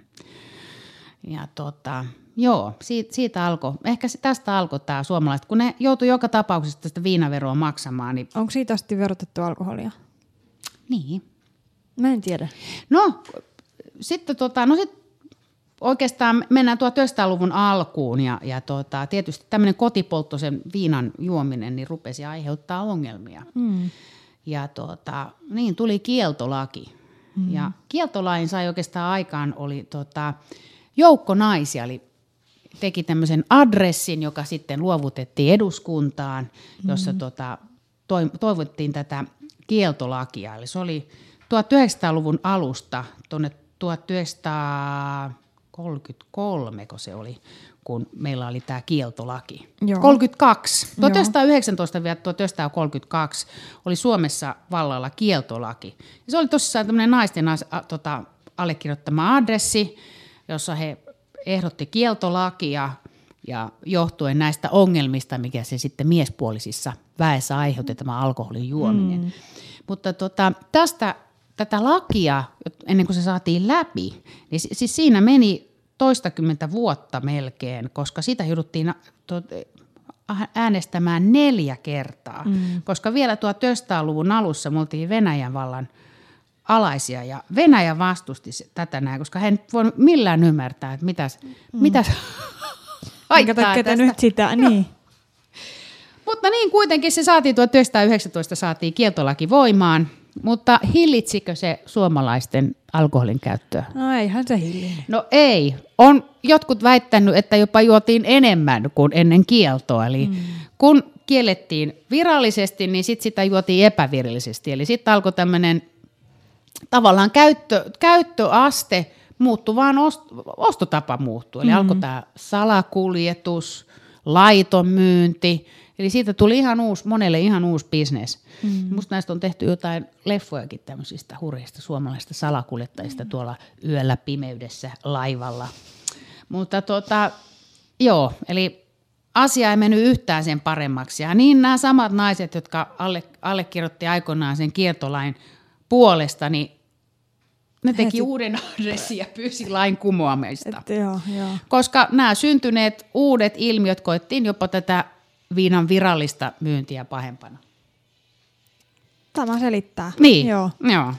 Ja tota, joo, siitä, siitä alkoi, ehkä tästä alkoi tämä suomalaiset, kun ne joutui joka tapauksessa tästä viinaveroa maksamaan, niin, Onko siitä asti verotettu alkoholia? niin. Mä en tiedä. No, sitten tota, no sit oikeastaan mennään 1900-luvun alkuun ja, ja tota, tietysti tämmöinen kotipolttoisen viinan juominen niin rupesi aiheuttaa ongelmia. Mm. Ja tota, niin tuli kieltolaki. Mm. Ja kieltolain sai oikeastaan aikaan oli tota, joukko naisia, eli teki tämmöisen adressin, joka sitten luovutettiin eduskuntaan, jossa tota, toi, toivottiin tätä kieltolakia. Eli se oli 1900-luvun alusta tuonne 1933, kun se oli, kun meillä oli tämä kieltolaki. Joo. 32. Joo. 1919-1932 oli Suomessa vallalla kieltolaki. Ja se oli tosissaan tämmöinen naisten a, tota, allekirjoittama adressi, jossa he ehdotti kieltolakia ja johtuen näistä ongelmista, mikä se sitten miespuolisissa väessä aiheutti tämä alkoholin juominen. Mm. Mutta tota, tästä tätä lakia, ennen kuin se saatiin läpi, niin si- siis siinä meni toistakymmentä vuotta melkein, koska sitä jouduttiin to- äänestämään neljä kertaa, mm. koska vielä 1900-luvun alussa me oltiin Venäjän vallan alaisia ja Venäjä vastusti tätä näin, koska hän voinut millään ymmärtää, että mitäs, mm. mitäs te tästä. nyt sitä, niin. Mutta niin kuitenkin se saatiin 1919 saatiin kieltolaki voimaan, mutta hillitsikö se suomalaisten alkoholin käyttöä? No eihän se hillinnyt. No ei. On jotkut väittänyt, että jopa juotiin enemmän kuin ennen kieltoa. Eli mm. kun kiellettiin virallisesti, niin sit sitä juotiin epävirallisesti. Eli sitten alkoi tämmöinen tavallaan käyttö, käyttöaste muuttui, vaan ost, ostotapa muuttui. Eli mm. alkoi tämä salakuljetus, laiton myynti. Eli siitä tuli ihan uusi, monelle ihan uusi bisnes. Mm. Musta näistä on tehty jotain leffojakin tämmöisistä hurjista suomalaisista salakuljettajista mm. tuolla yöllä pimeydessä laivalla. Mutta tota, joo, eli asia ei mennyt yhtään sen paremmaksi. Ja niin nämä samat naiset, jotka alle, allekirjoitti aikoinaan sen kiertolain puolesta, niin ne teki Heti. uuden adressin ja pyysi lain kumoamista. Et, joo, joo. Koska nämä syntyneet uudet ilmiöt koettiin jopa tätä viinan virallista myyntiä pahempana. Tämä selittää. Niin, Joo. joo.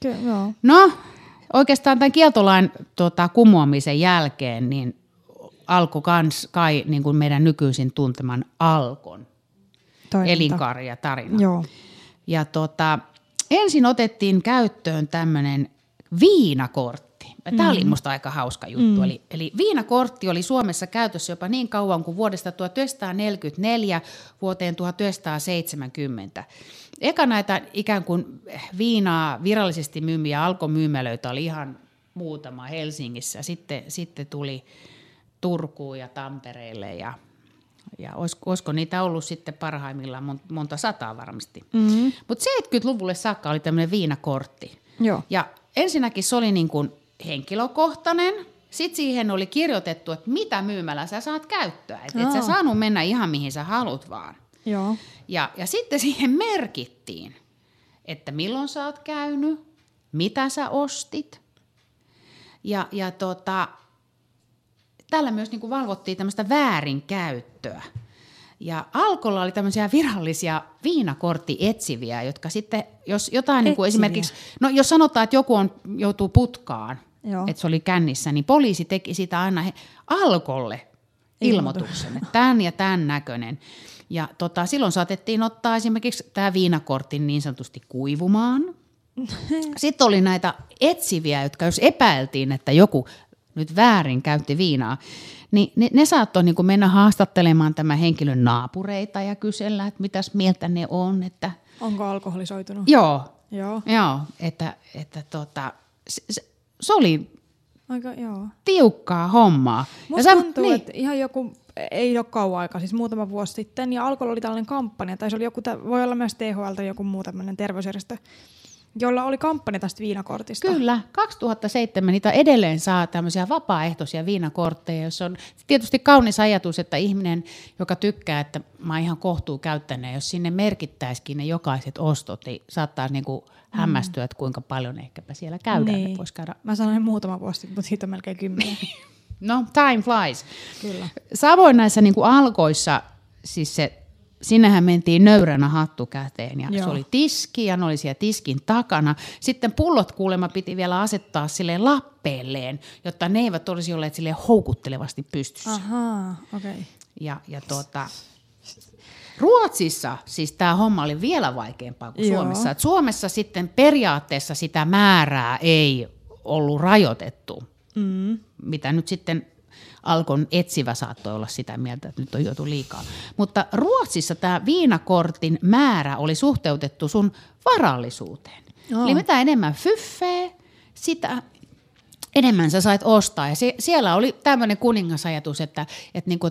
Ky- joo. No, oikeastaan tämän kieltolain tota, kumoamisen jälkeen niin alkoi kans kai niin kuin meidän nykyisin tunteman Alkon Toiminta. elinkaari ja tarina. Joo. Ja tota, ensin otettiin käyttöön tämmöinen viinakortti. Tämä oli musta aika hauska juttu. Mm. Eli, eli viinakortti oli Suomessa käytössä jopa niin kauan kuin vuodesta 1944 vuoteen 1970. Eka näitä ikään kuin viinaa virallisesti myymiä alkomyymälöitä oli ihan muutama Helsingissä. Sitten, sitten tuli Turkuun ja Tampereelle ja, ja olisiko, niitä ollut sitten parhaimmillaan mon- monta sataa varmasti. Mm-hmm. Mutta 70-luvulle saakka oli tämmöinen viinakortti. Joo. Ja ensinnäkin se oli niin kuin henkilökohtainen. Sitten siihen oli kirjoitettu, että mitä myymällä sä saat käyttöä. Että et sä Aa. saanut mennä ihan mihin sä haluat vaan. Joo. Ja, ja sitten siihen merkittiin, että milloin sä oot käynyt, mitä sä ostit. Ja, ja tota, tällä myös niin kuin valvottiin tämmöistä väärinkäyttöä. Ja Alkolla oli tämmöisiä virallisia viinakorttietsiviä, jotka sitten, jos jotain niin kuin esimerkiksi, no jos sanotaan, että joku on, joutuu putkaan, Joo. että se oli kännissä, niin poliisi teki sitä aina he, alkolle ilmoituksen, että tämän ja tämän näköinen. Ja tota, silloin saatettiin ottaa esimerkiksi tämä viinakortti niin sanotusti kuivumaan. Sitten oli näitä etsiviä, jotka jos epäiltiin, että joku nyt väärin käytti viinaa, niin ne, ne saattoi niin mennä haastattelemaan tämän henkilön naapureita ja kysellä, että mitäs mieltä ne on. Että, Onko alkoholisoitunut? joo, Joo. joo että, että tota, se, se, se oli Aika, joo. tiukkaa hommaa. Musta sä- tuntuu, niin. että ihan joku, ei ole kauan aikaa, siis muutama vuosi sitten, ja alkohol oli tällainen kampanja, tai se oli joku, voi olla myös THL tai joku muu tämmöinen terveysjärjestö, jolla oli kampanja tästä viinakortista. Kyllä, 2007 niitä edelleen saa tämmöisiä vapaaehtoisia viinakortteja, jos on tietysti kaunis ajatus, että ihminen, joka tykkää, että mä ihan kohtuu käyttäneen, jos sinne merkittäisikin ne jokaiset ostot, niin saattaa niinku hämmästyä, että kuinka paljon ehkäpä siellä käydään. Niin. Voisi käydä. Mä sanoin muutama vuosi mutta siitä on melkein kymmenen. No, time flies. Kyllä. Samoin näissä niinku alkoissa, siis se, sinnehän mentiin nöyränä hattu käteen ja Joo. Se oli tiski ja ne oli siellä tiskin takana. Sitten pullot kuulemma piti vielä asettaa sille lappeelleen, jotta ne eivät olisi olleet sille houkuttelevasti pystyssä. Ahaa, okei. Okay. Ja, ja tuota, Ruotsissa siis tämä homma oli vielä vaikeampaa kuin Joo. Suomessa. Et Suomessa sitten periaatteessa sitä määrää ei ollut rajoitettu, mm. mitä nyt sitten Alkon etsivä saattoi olla sitä mieltä, että nyt on juotu liikaa. Mutta Ruotsissa tämä viinakortin määrä oli suhteutettu sun varallisuuteen. Joo. Eli mitä enemmän fyffeä, sitä enemmän sä sait ostaa. Ja se, siellä oli tämmöinen kuningasajatus, että, että niinku,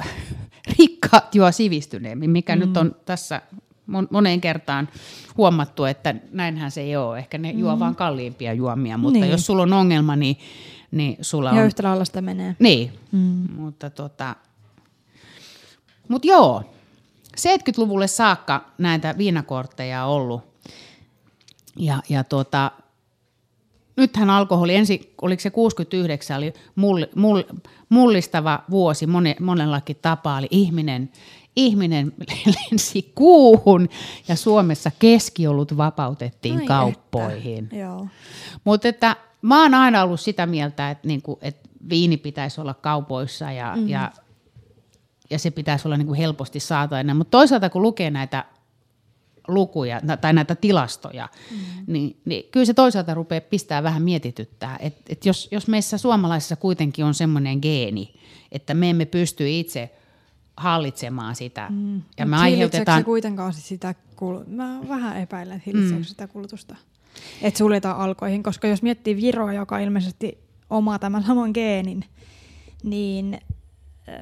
äh, rikkaat juo sivistyneemmin, mikä mm. nyt on tässä mon- moneen kertaan huomattu, että näinhän se ei ole. Ehkä ne mm. juo vaan kalliimpia juomia, mutta Niin. jos sulla on ongelma, niin, niin sulla Ja on... yhtä lailla sitä menee. Niin, mm. mutta tota... Mut joo, 70-luvulle saakka näitä viinakortteja on ollut. Ja, ja tota, nythän alkoholi, ensi, oliko se 69, oli mull, mull, mullistava vuosi mone, monellakin tapaa. Eli ihminen, ihminen lensi kuuhun ja Suomessa keskiolut vapautettiin Ai kauppoihin. Mutta että mä oon aina ollut sitä mieltä, että, niinku, että viini pitäisi olla kaupoissa ja, mm. ja, ja se pitäisi olla niinku helposti saatavana. Mutta toisaalta kun lukee näitä lukuja tai näitä tilastoja, mm. niin, niin kyllä se toisaalta rupeaa pistää vähän mietityttää. Että et jos, jos meissä suomalaisissa kuitenkin on semmoinen geeni, että me emme pysty itse hallitsemaan sitä. Mm. Ja me aiheutetaan... kuitenkaan sit sitä kulu... Mä vähän epäilen, että mm. sitä kulutusta. Että suljetaan alkoihin, koska jos miettii Viroa, joka ilmeisesti omaa tämän saman geenin, niin äh,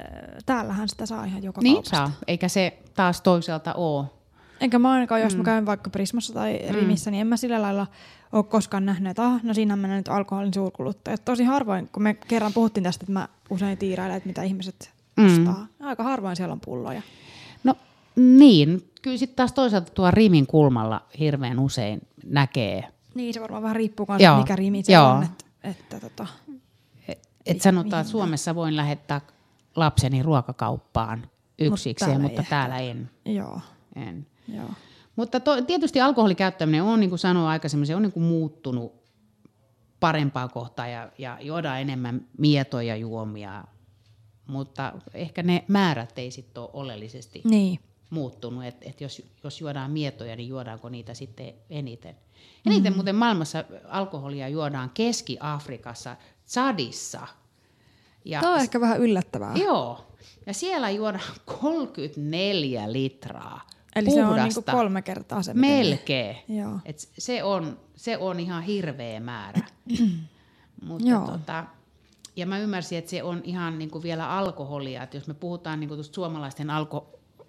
täällähän sitä saa ihan joka Niin kaupasta. saa, eikä se taas toisaalta ole. Enkä mä ainakaan, jos mä käyn vaikka Prismassa tai Rimissä, niin en mä sillä lailla ole koskaan nähnyt, että ah, no siinä on nyt alkoholin suurkuluttajat. Tosi harvoin, kun me kerran puhuttiin tästä, että mä usein tiirailen, että mitä ihmiset ostaa. Aika harvoin siellä on pulloja. No niin, kyllä sitten taas toisaalta tuo rimin kulmalla hirveän usein näkee, Niin, se varmaan vähän riippuu myös, Joo, mikä rimi se joo. on. Että, että tota, että sanotaan, että Suomessa voin lähettää lapseni ruokakauppaan yksikseen, täällä ei mutta täällä en. joo, en. joo. Mutta to, tietysti alkoholikäyttäminen on, niin kuin sanoin aikaisemmin, se on niin kuin muuttunut parempaa kohtaan ja, ja juodaan enemmän mietoja juomia, mutta ehkä ne määrät ei sitten ole oleellisesti Niin. Muuttunut, että et jos, jos juodaan mietoja, niin juodaanko niitä sitten eniten. Eniten mm. muuten maailmassa alkoholia juodaan Keski-Afrikassa, Tsadissa. Ja Tämä on ehkä vähän yllättävää. Joo, ja siellä juodaan 34 litraa Eli se on puhdasta. niinku kolme kertaa se. Melkein. Joo. Et se, on, se on ihan hirveä määrä. Mutta Joo. tota, ja mä ymmärsin, että se on ihan niin kuin vielä alkoholia. Että jos me puhutaan niin tuosta suomalaisten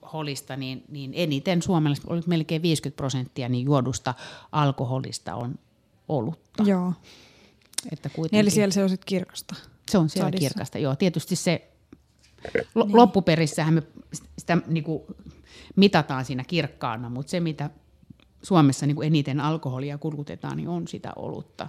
alkoholista, niin, niin eniten suomalaiset, oli melkein 50 prosenttia, niin juodusta alkoholista on olutta. Joo. Että Niin kuitenkin, eli siellä se on sitten kirkasta. se on siellä Tsadissa. kirkasta. Joo, tietysti se lo- niin. loppuperissähän me sitä niin kuin, mitataan siinä kirkkaana, mutta se mitä Suomessa niin kuin eniten alkoholia kulutetaan, niin on sitä olutta.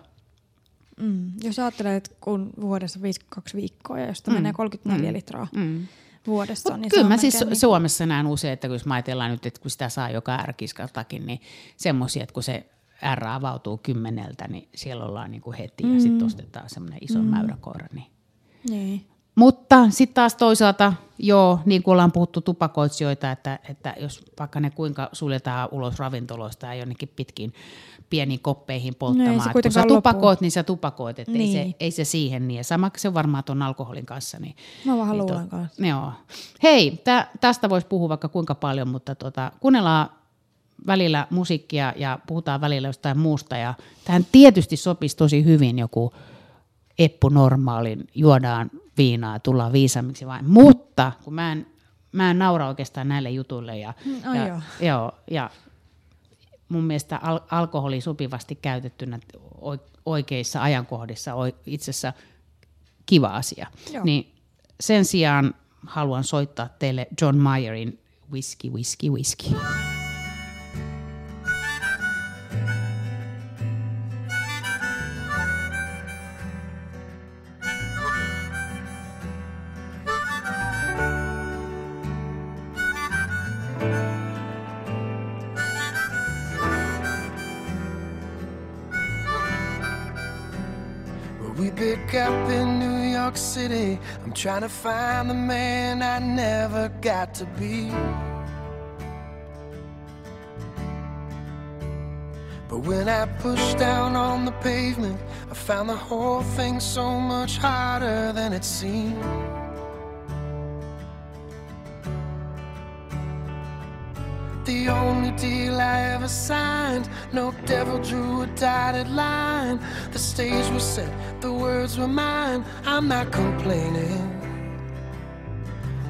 Mm. Jos ajattelee, että kun vuodessa 52 viikkoa ja josta mm. menee 34 mm. litraa Mm. Vuodessa, niin kyllä mä siis niin- Suomessa näen usein, että kun jos mä ajatellaan nyt, että kun sitä saa joka ärkiskaltakin, niin semmoisia, että kun se R avautuu kymmeneltä, niin siellä ollaan niin kuin heti mm. ja sitten ostetaan semmoinen iso mm. mäyräkoira. Niin. Niin. Mutta sitten taas toisaalta, joo, niin kuin ollaan puhuttu tupakoitsijoita, että, että jos vaikka ne kuinka suljetaan ulos ravintoloista ja jonnekin pitkin pieniin koppeihin polttamaan. No kun sä tupakoit, lopu. niin sä tupakoit, että Niin. ei, se, ei se siihen niin. Ja sama se varmaan tuon alkoholin kanssa. Niin, Mä vähän niin luulen kanssa. Joo. Hei, tä, tästä voisi puhua vaikka kuinka paljon, mutta tota, kuunnellaan välillä musiikkia ja puhutaan välillä jostain muusta. Ja tähän tietysti sopisi tosi hyvin joku Eppu Normaalin, juodaan viinaa ja tullaan viisammiksi vain. Mutta kun mä en, mä en naura oikeastaan näille jutuille. Ja, ai ja, joo. joo, ja mun mielestä al- alkoholi sopivasti käytettynä oi- oikeissa ajankohdissa on itse asiassa kiva asia. Joo. Niin sen sijaan haluan soittaa teille John Mayerin Whisky, Whisky, Whisky. Trying to find the man I never got to be. But when I pushed down on the pavement, I found the whole thing so much harder than it seemed. The only deal I ever signed, no devil drew a dotted line. The stage was set, the words were mine. I'm not complaining.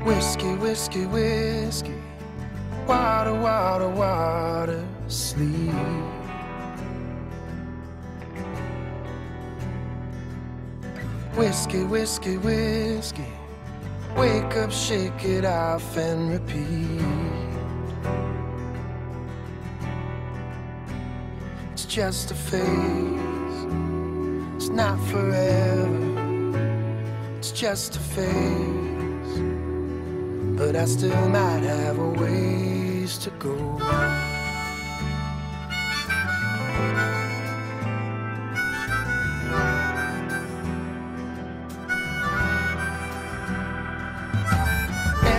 Whiskey, whiskey, whiskey. Water, water, water, sleep. Whiskey, whiskey, whiskey. Wake up, shake it off, and repeat. Just a phase. It's not forever. It's just a phase. But I still might have a ways to go.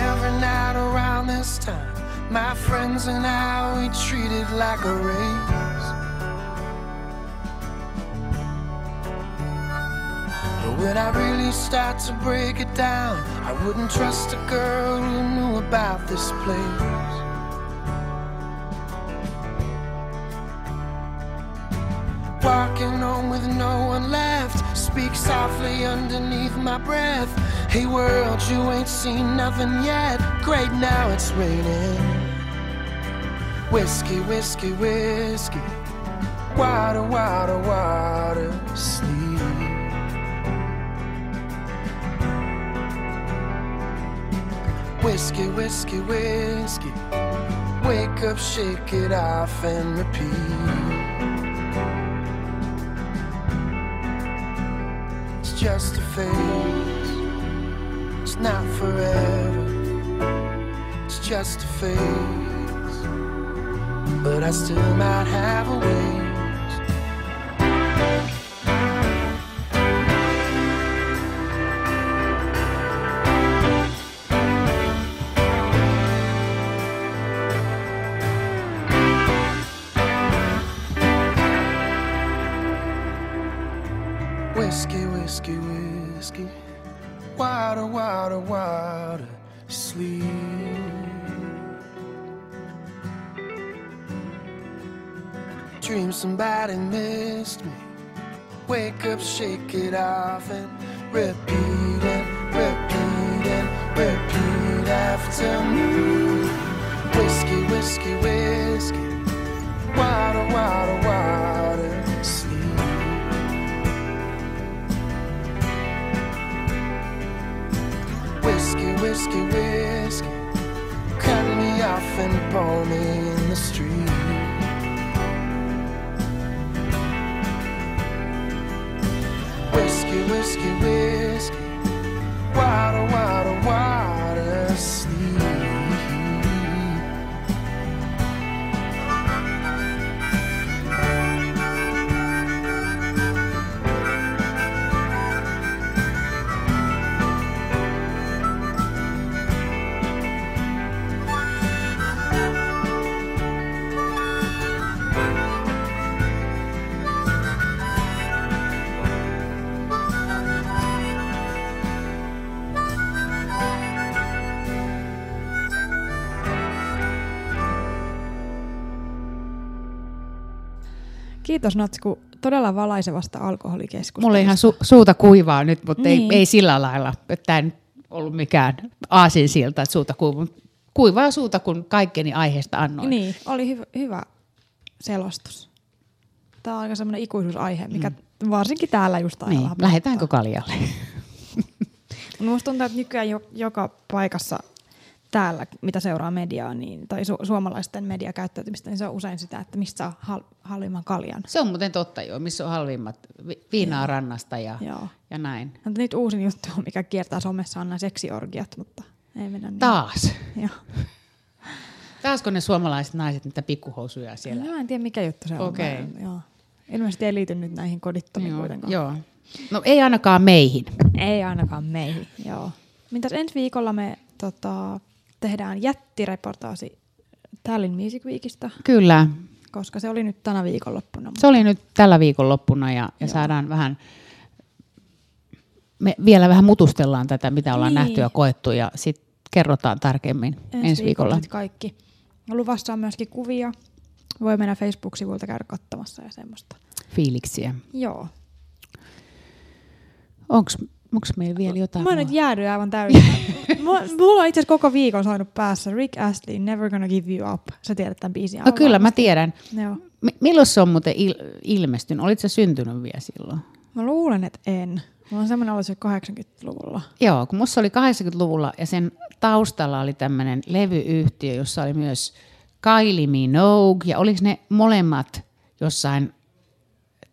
Every night around this time, my friends and I, we treat it like a race. When I really start to break it down, I wouldn't trust a girl who knew about this place. Walking home with no one left, speak softly underneath my breath. Hey world, you ain't seen nothing yet. Great, now it's raining. Whiskey, whiskey, whiskey. Water, water, water, Whiskey, whiskey, whiskey. Wake up, shake it off, and repeat. It's just a phase. It's not forever. It's just a phase. But I still might have a ways. Somebody missed me. Wake up, shake it off, and repeat it, repeat it, repeat after me. Whiskey, whiskey, whiskey. Water, water, water. Sleep. Whiskey, whiskey, whiskey. Cut me off and pour me in the street. Whiskey, Kiitos Natsku todella valaisevasta alkoholikeskustelusta. Mulla ihan su- suuta kuivaa nyt, mutta Niin. ei, ei sillä lailla, että tämä ei ollut mikään aasinsilta, että suuta kuivaa. Kuivaa suuta, kun kaikkeni aiheesta annoin. Niin, oli hyvä, hyvä selostus. Tämä on aika semmoinen ikuisuusaihe, mikä mm. varsinkin täällä just aina niin. Lähdetäänkö kaljalle? Mutta Musta tuntuu, että nykyään jo, joka paikassa täällä, mitä seuraa mediaa, niin, tai su- suomalaisten mediakäyttäytymistä, niin se on usein sitä, että mistä saa hal- halvimman kaljan. Se on muuten totta joo, missä on halvimmat vi- viinaa rannasta ja, Joo. ja näin. Mutta nyt uusin juttu, mikä kiertää somessa, on nämä seksiorgiat, mutta ei mennä niin. Taas. Joo. Taasko ne suomalaiset naiset niitä pikkuhousuja siellä? No, mä en tiedä, mikä juttu se on. Okei. Mä- Joo. Ilmeisesti ei liity nyt näihin kodittomiin Joo, kuitenkaan. joo. No ei ainakaan meihin. Ei ainakaan meihin, joo. Mitäs ensi viikolla me tota, tehdään jättireportaasi Tallinn Music Weekistä, Kyllä. koska se oli nyt tänä viikonloppuna. Se oli nyt tällä viikonloppuna ja, ja Joo. saadaan vähän, me vielä vähän mutustellaan tätä, mitä ollaan Niin. nähty ja koettu ja sitten kerrotaan tarkemmin ensi, ensi viikolla. kaikki. Luvassa on myöskin kuvia. Voi mennä Facebook-sivulta käydä katsomassa ja semmoista. Fiiliksiä. Joo. Onks, onks meillä vielä jotain? Mä oon nyt jäädy aivan täysin. Mulla on itse asiassa koko viikon soinut päässä Rick Astley, Never Gonna Give You Up. Sä tiedät tämän biisin. No kyllä, mä tiedän. Joo. Mi- milloin se on muuten il- ilmestynyt? Olitko sä syntynyt vielä silloin? Mä luulen, että en. Mulla on semmoinen ollut se 80-luvulla. Joo, kun musta oli 80-luvulla ja sen taustalla oli tämmöinen levyyhtiö, jossa oli myös Kylie Minogue ja oliko ne molemmat jossain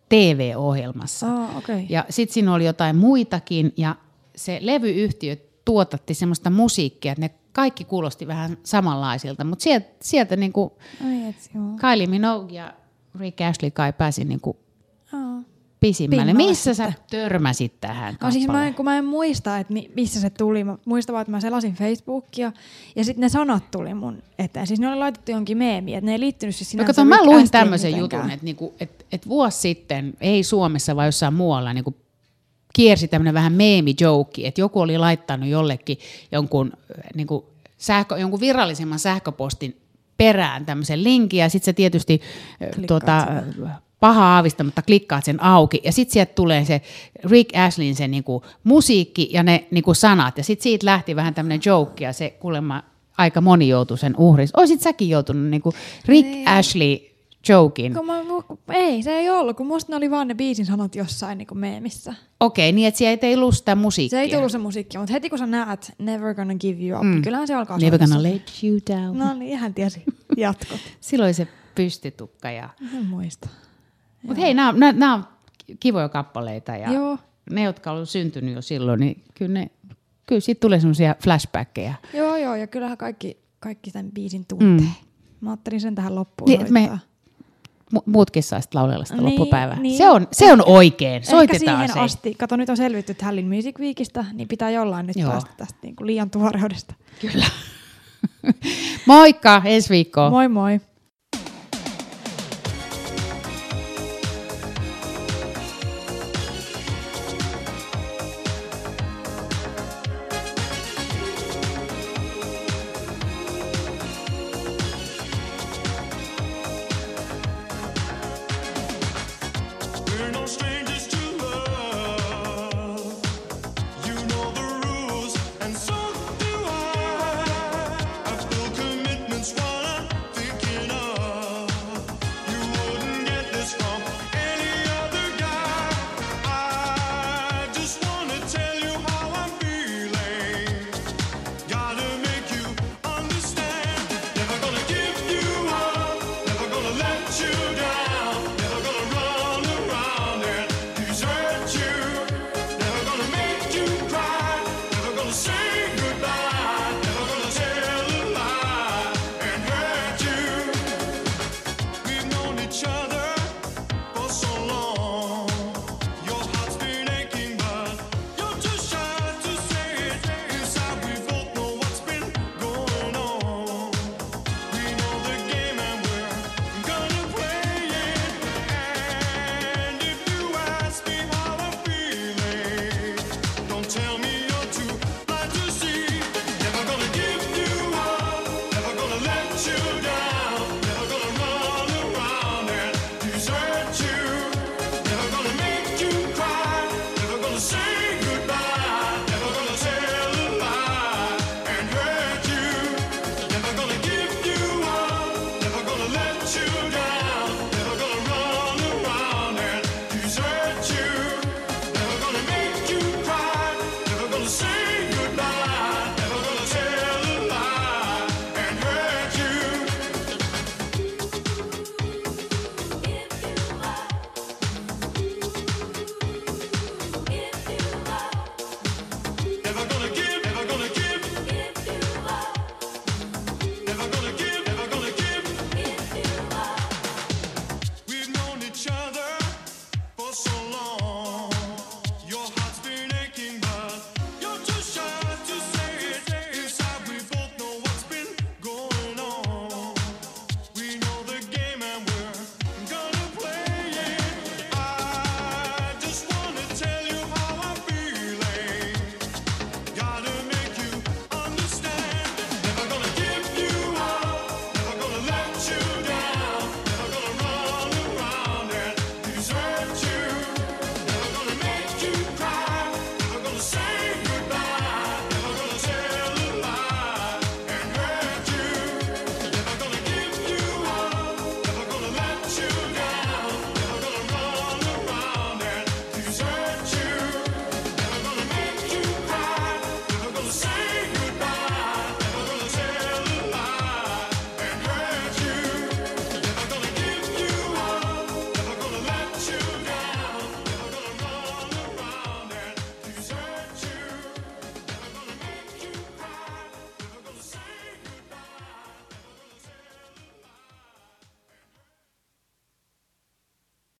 TV-ohjelmassa. Okei. Okay. Ja sitten siinä oli jotain muitakin ja se levyyhtiö tuotatti semmoista musiikkia, että ne kaikki kuulosti vähän samanlaisilta, mutta sieltä, sieltä niinku Ai et, joo. Kylie Minogue ja Rick Ashley kai pääsi niinku Aa. Pisimmälle. Pinnalle Missä sä sitten. törmäsit tähän No siis mä en, kun mä en muista, että mi, missä se tuli. Mä muistan vaan, että mä selasin Facebookia ja sitten ne sanat tuli mun eteen. Siis ne oli laitettu johonkin meemiin, että ne ei liittynyt siis No sinänsä kato, mä luin tämmöisen mitenkään. jutun, että niinku, et, et vuosi sitten, ei Suomessa vaan jossain muualla, niinku, kiersi tämmöinen vähän meemi-joke, että joku oli laittanut jollekin jonkun, äh, niinku, sähkö, jonkun virallisemman sähköpostin perään tämmöisen linkin, ja sitten se tietysti äh, Klikkaat tuota, sen. paha aavista, mutta klikkaat sen auki, ja sitten sieltä tulee se Rick Ashleyn se niinku, musiikki ja ne niinku, sanat, ja sitten siitä lähti vähän tämmöinen joke, ja se kuulemma aika moni joutui sen uhriksi. Oisit säkin joutunut niinku Rick Ei. Ashley jokin. Kun mä, ei, se ei ollut, kun musta ne oli vaan ne biisin sanat jossain niin meemissä. Okei, niin että siellä ei tullut sitä musiikkia. Se ei tullut se musiikki, mutta heti kun sä näet Never Gonna Give You Up, mm. niin kyllähän se alkaa Never gonna let you down. No niin, hän tiesi jatkot. Silloin se pystytukka. Ja... En muista. Mutta hei, nämä, on kivoja kappaleita. Ja Joo. ne, jotka on syntynyt jo silloin, niin kyllä, ne, kyllä siitä tulee semmoisia flashbackkejä. Joo, joo, ja kyllähän kaikki, kaikki tämän biisin tuntee. Mm. Mä ajattelin sen tähän loppuun Niin, me-. Mu- muutkin saa sitä laulella sitä Niin, loppupäivää. niin. Se, on, se on oikein. Ehkä Soitetaan siihen se. asti. Kato, nyt on selvitty Tallinn Music Weekistä, niin pitää jollain nyt Joo. päästä tästä niin kuin liian tuoreudesta. Kyllä. Moikka, ensi viikkoon. Moi moi!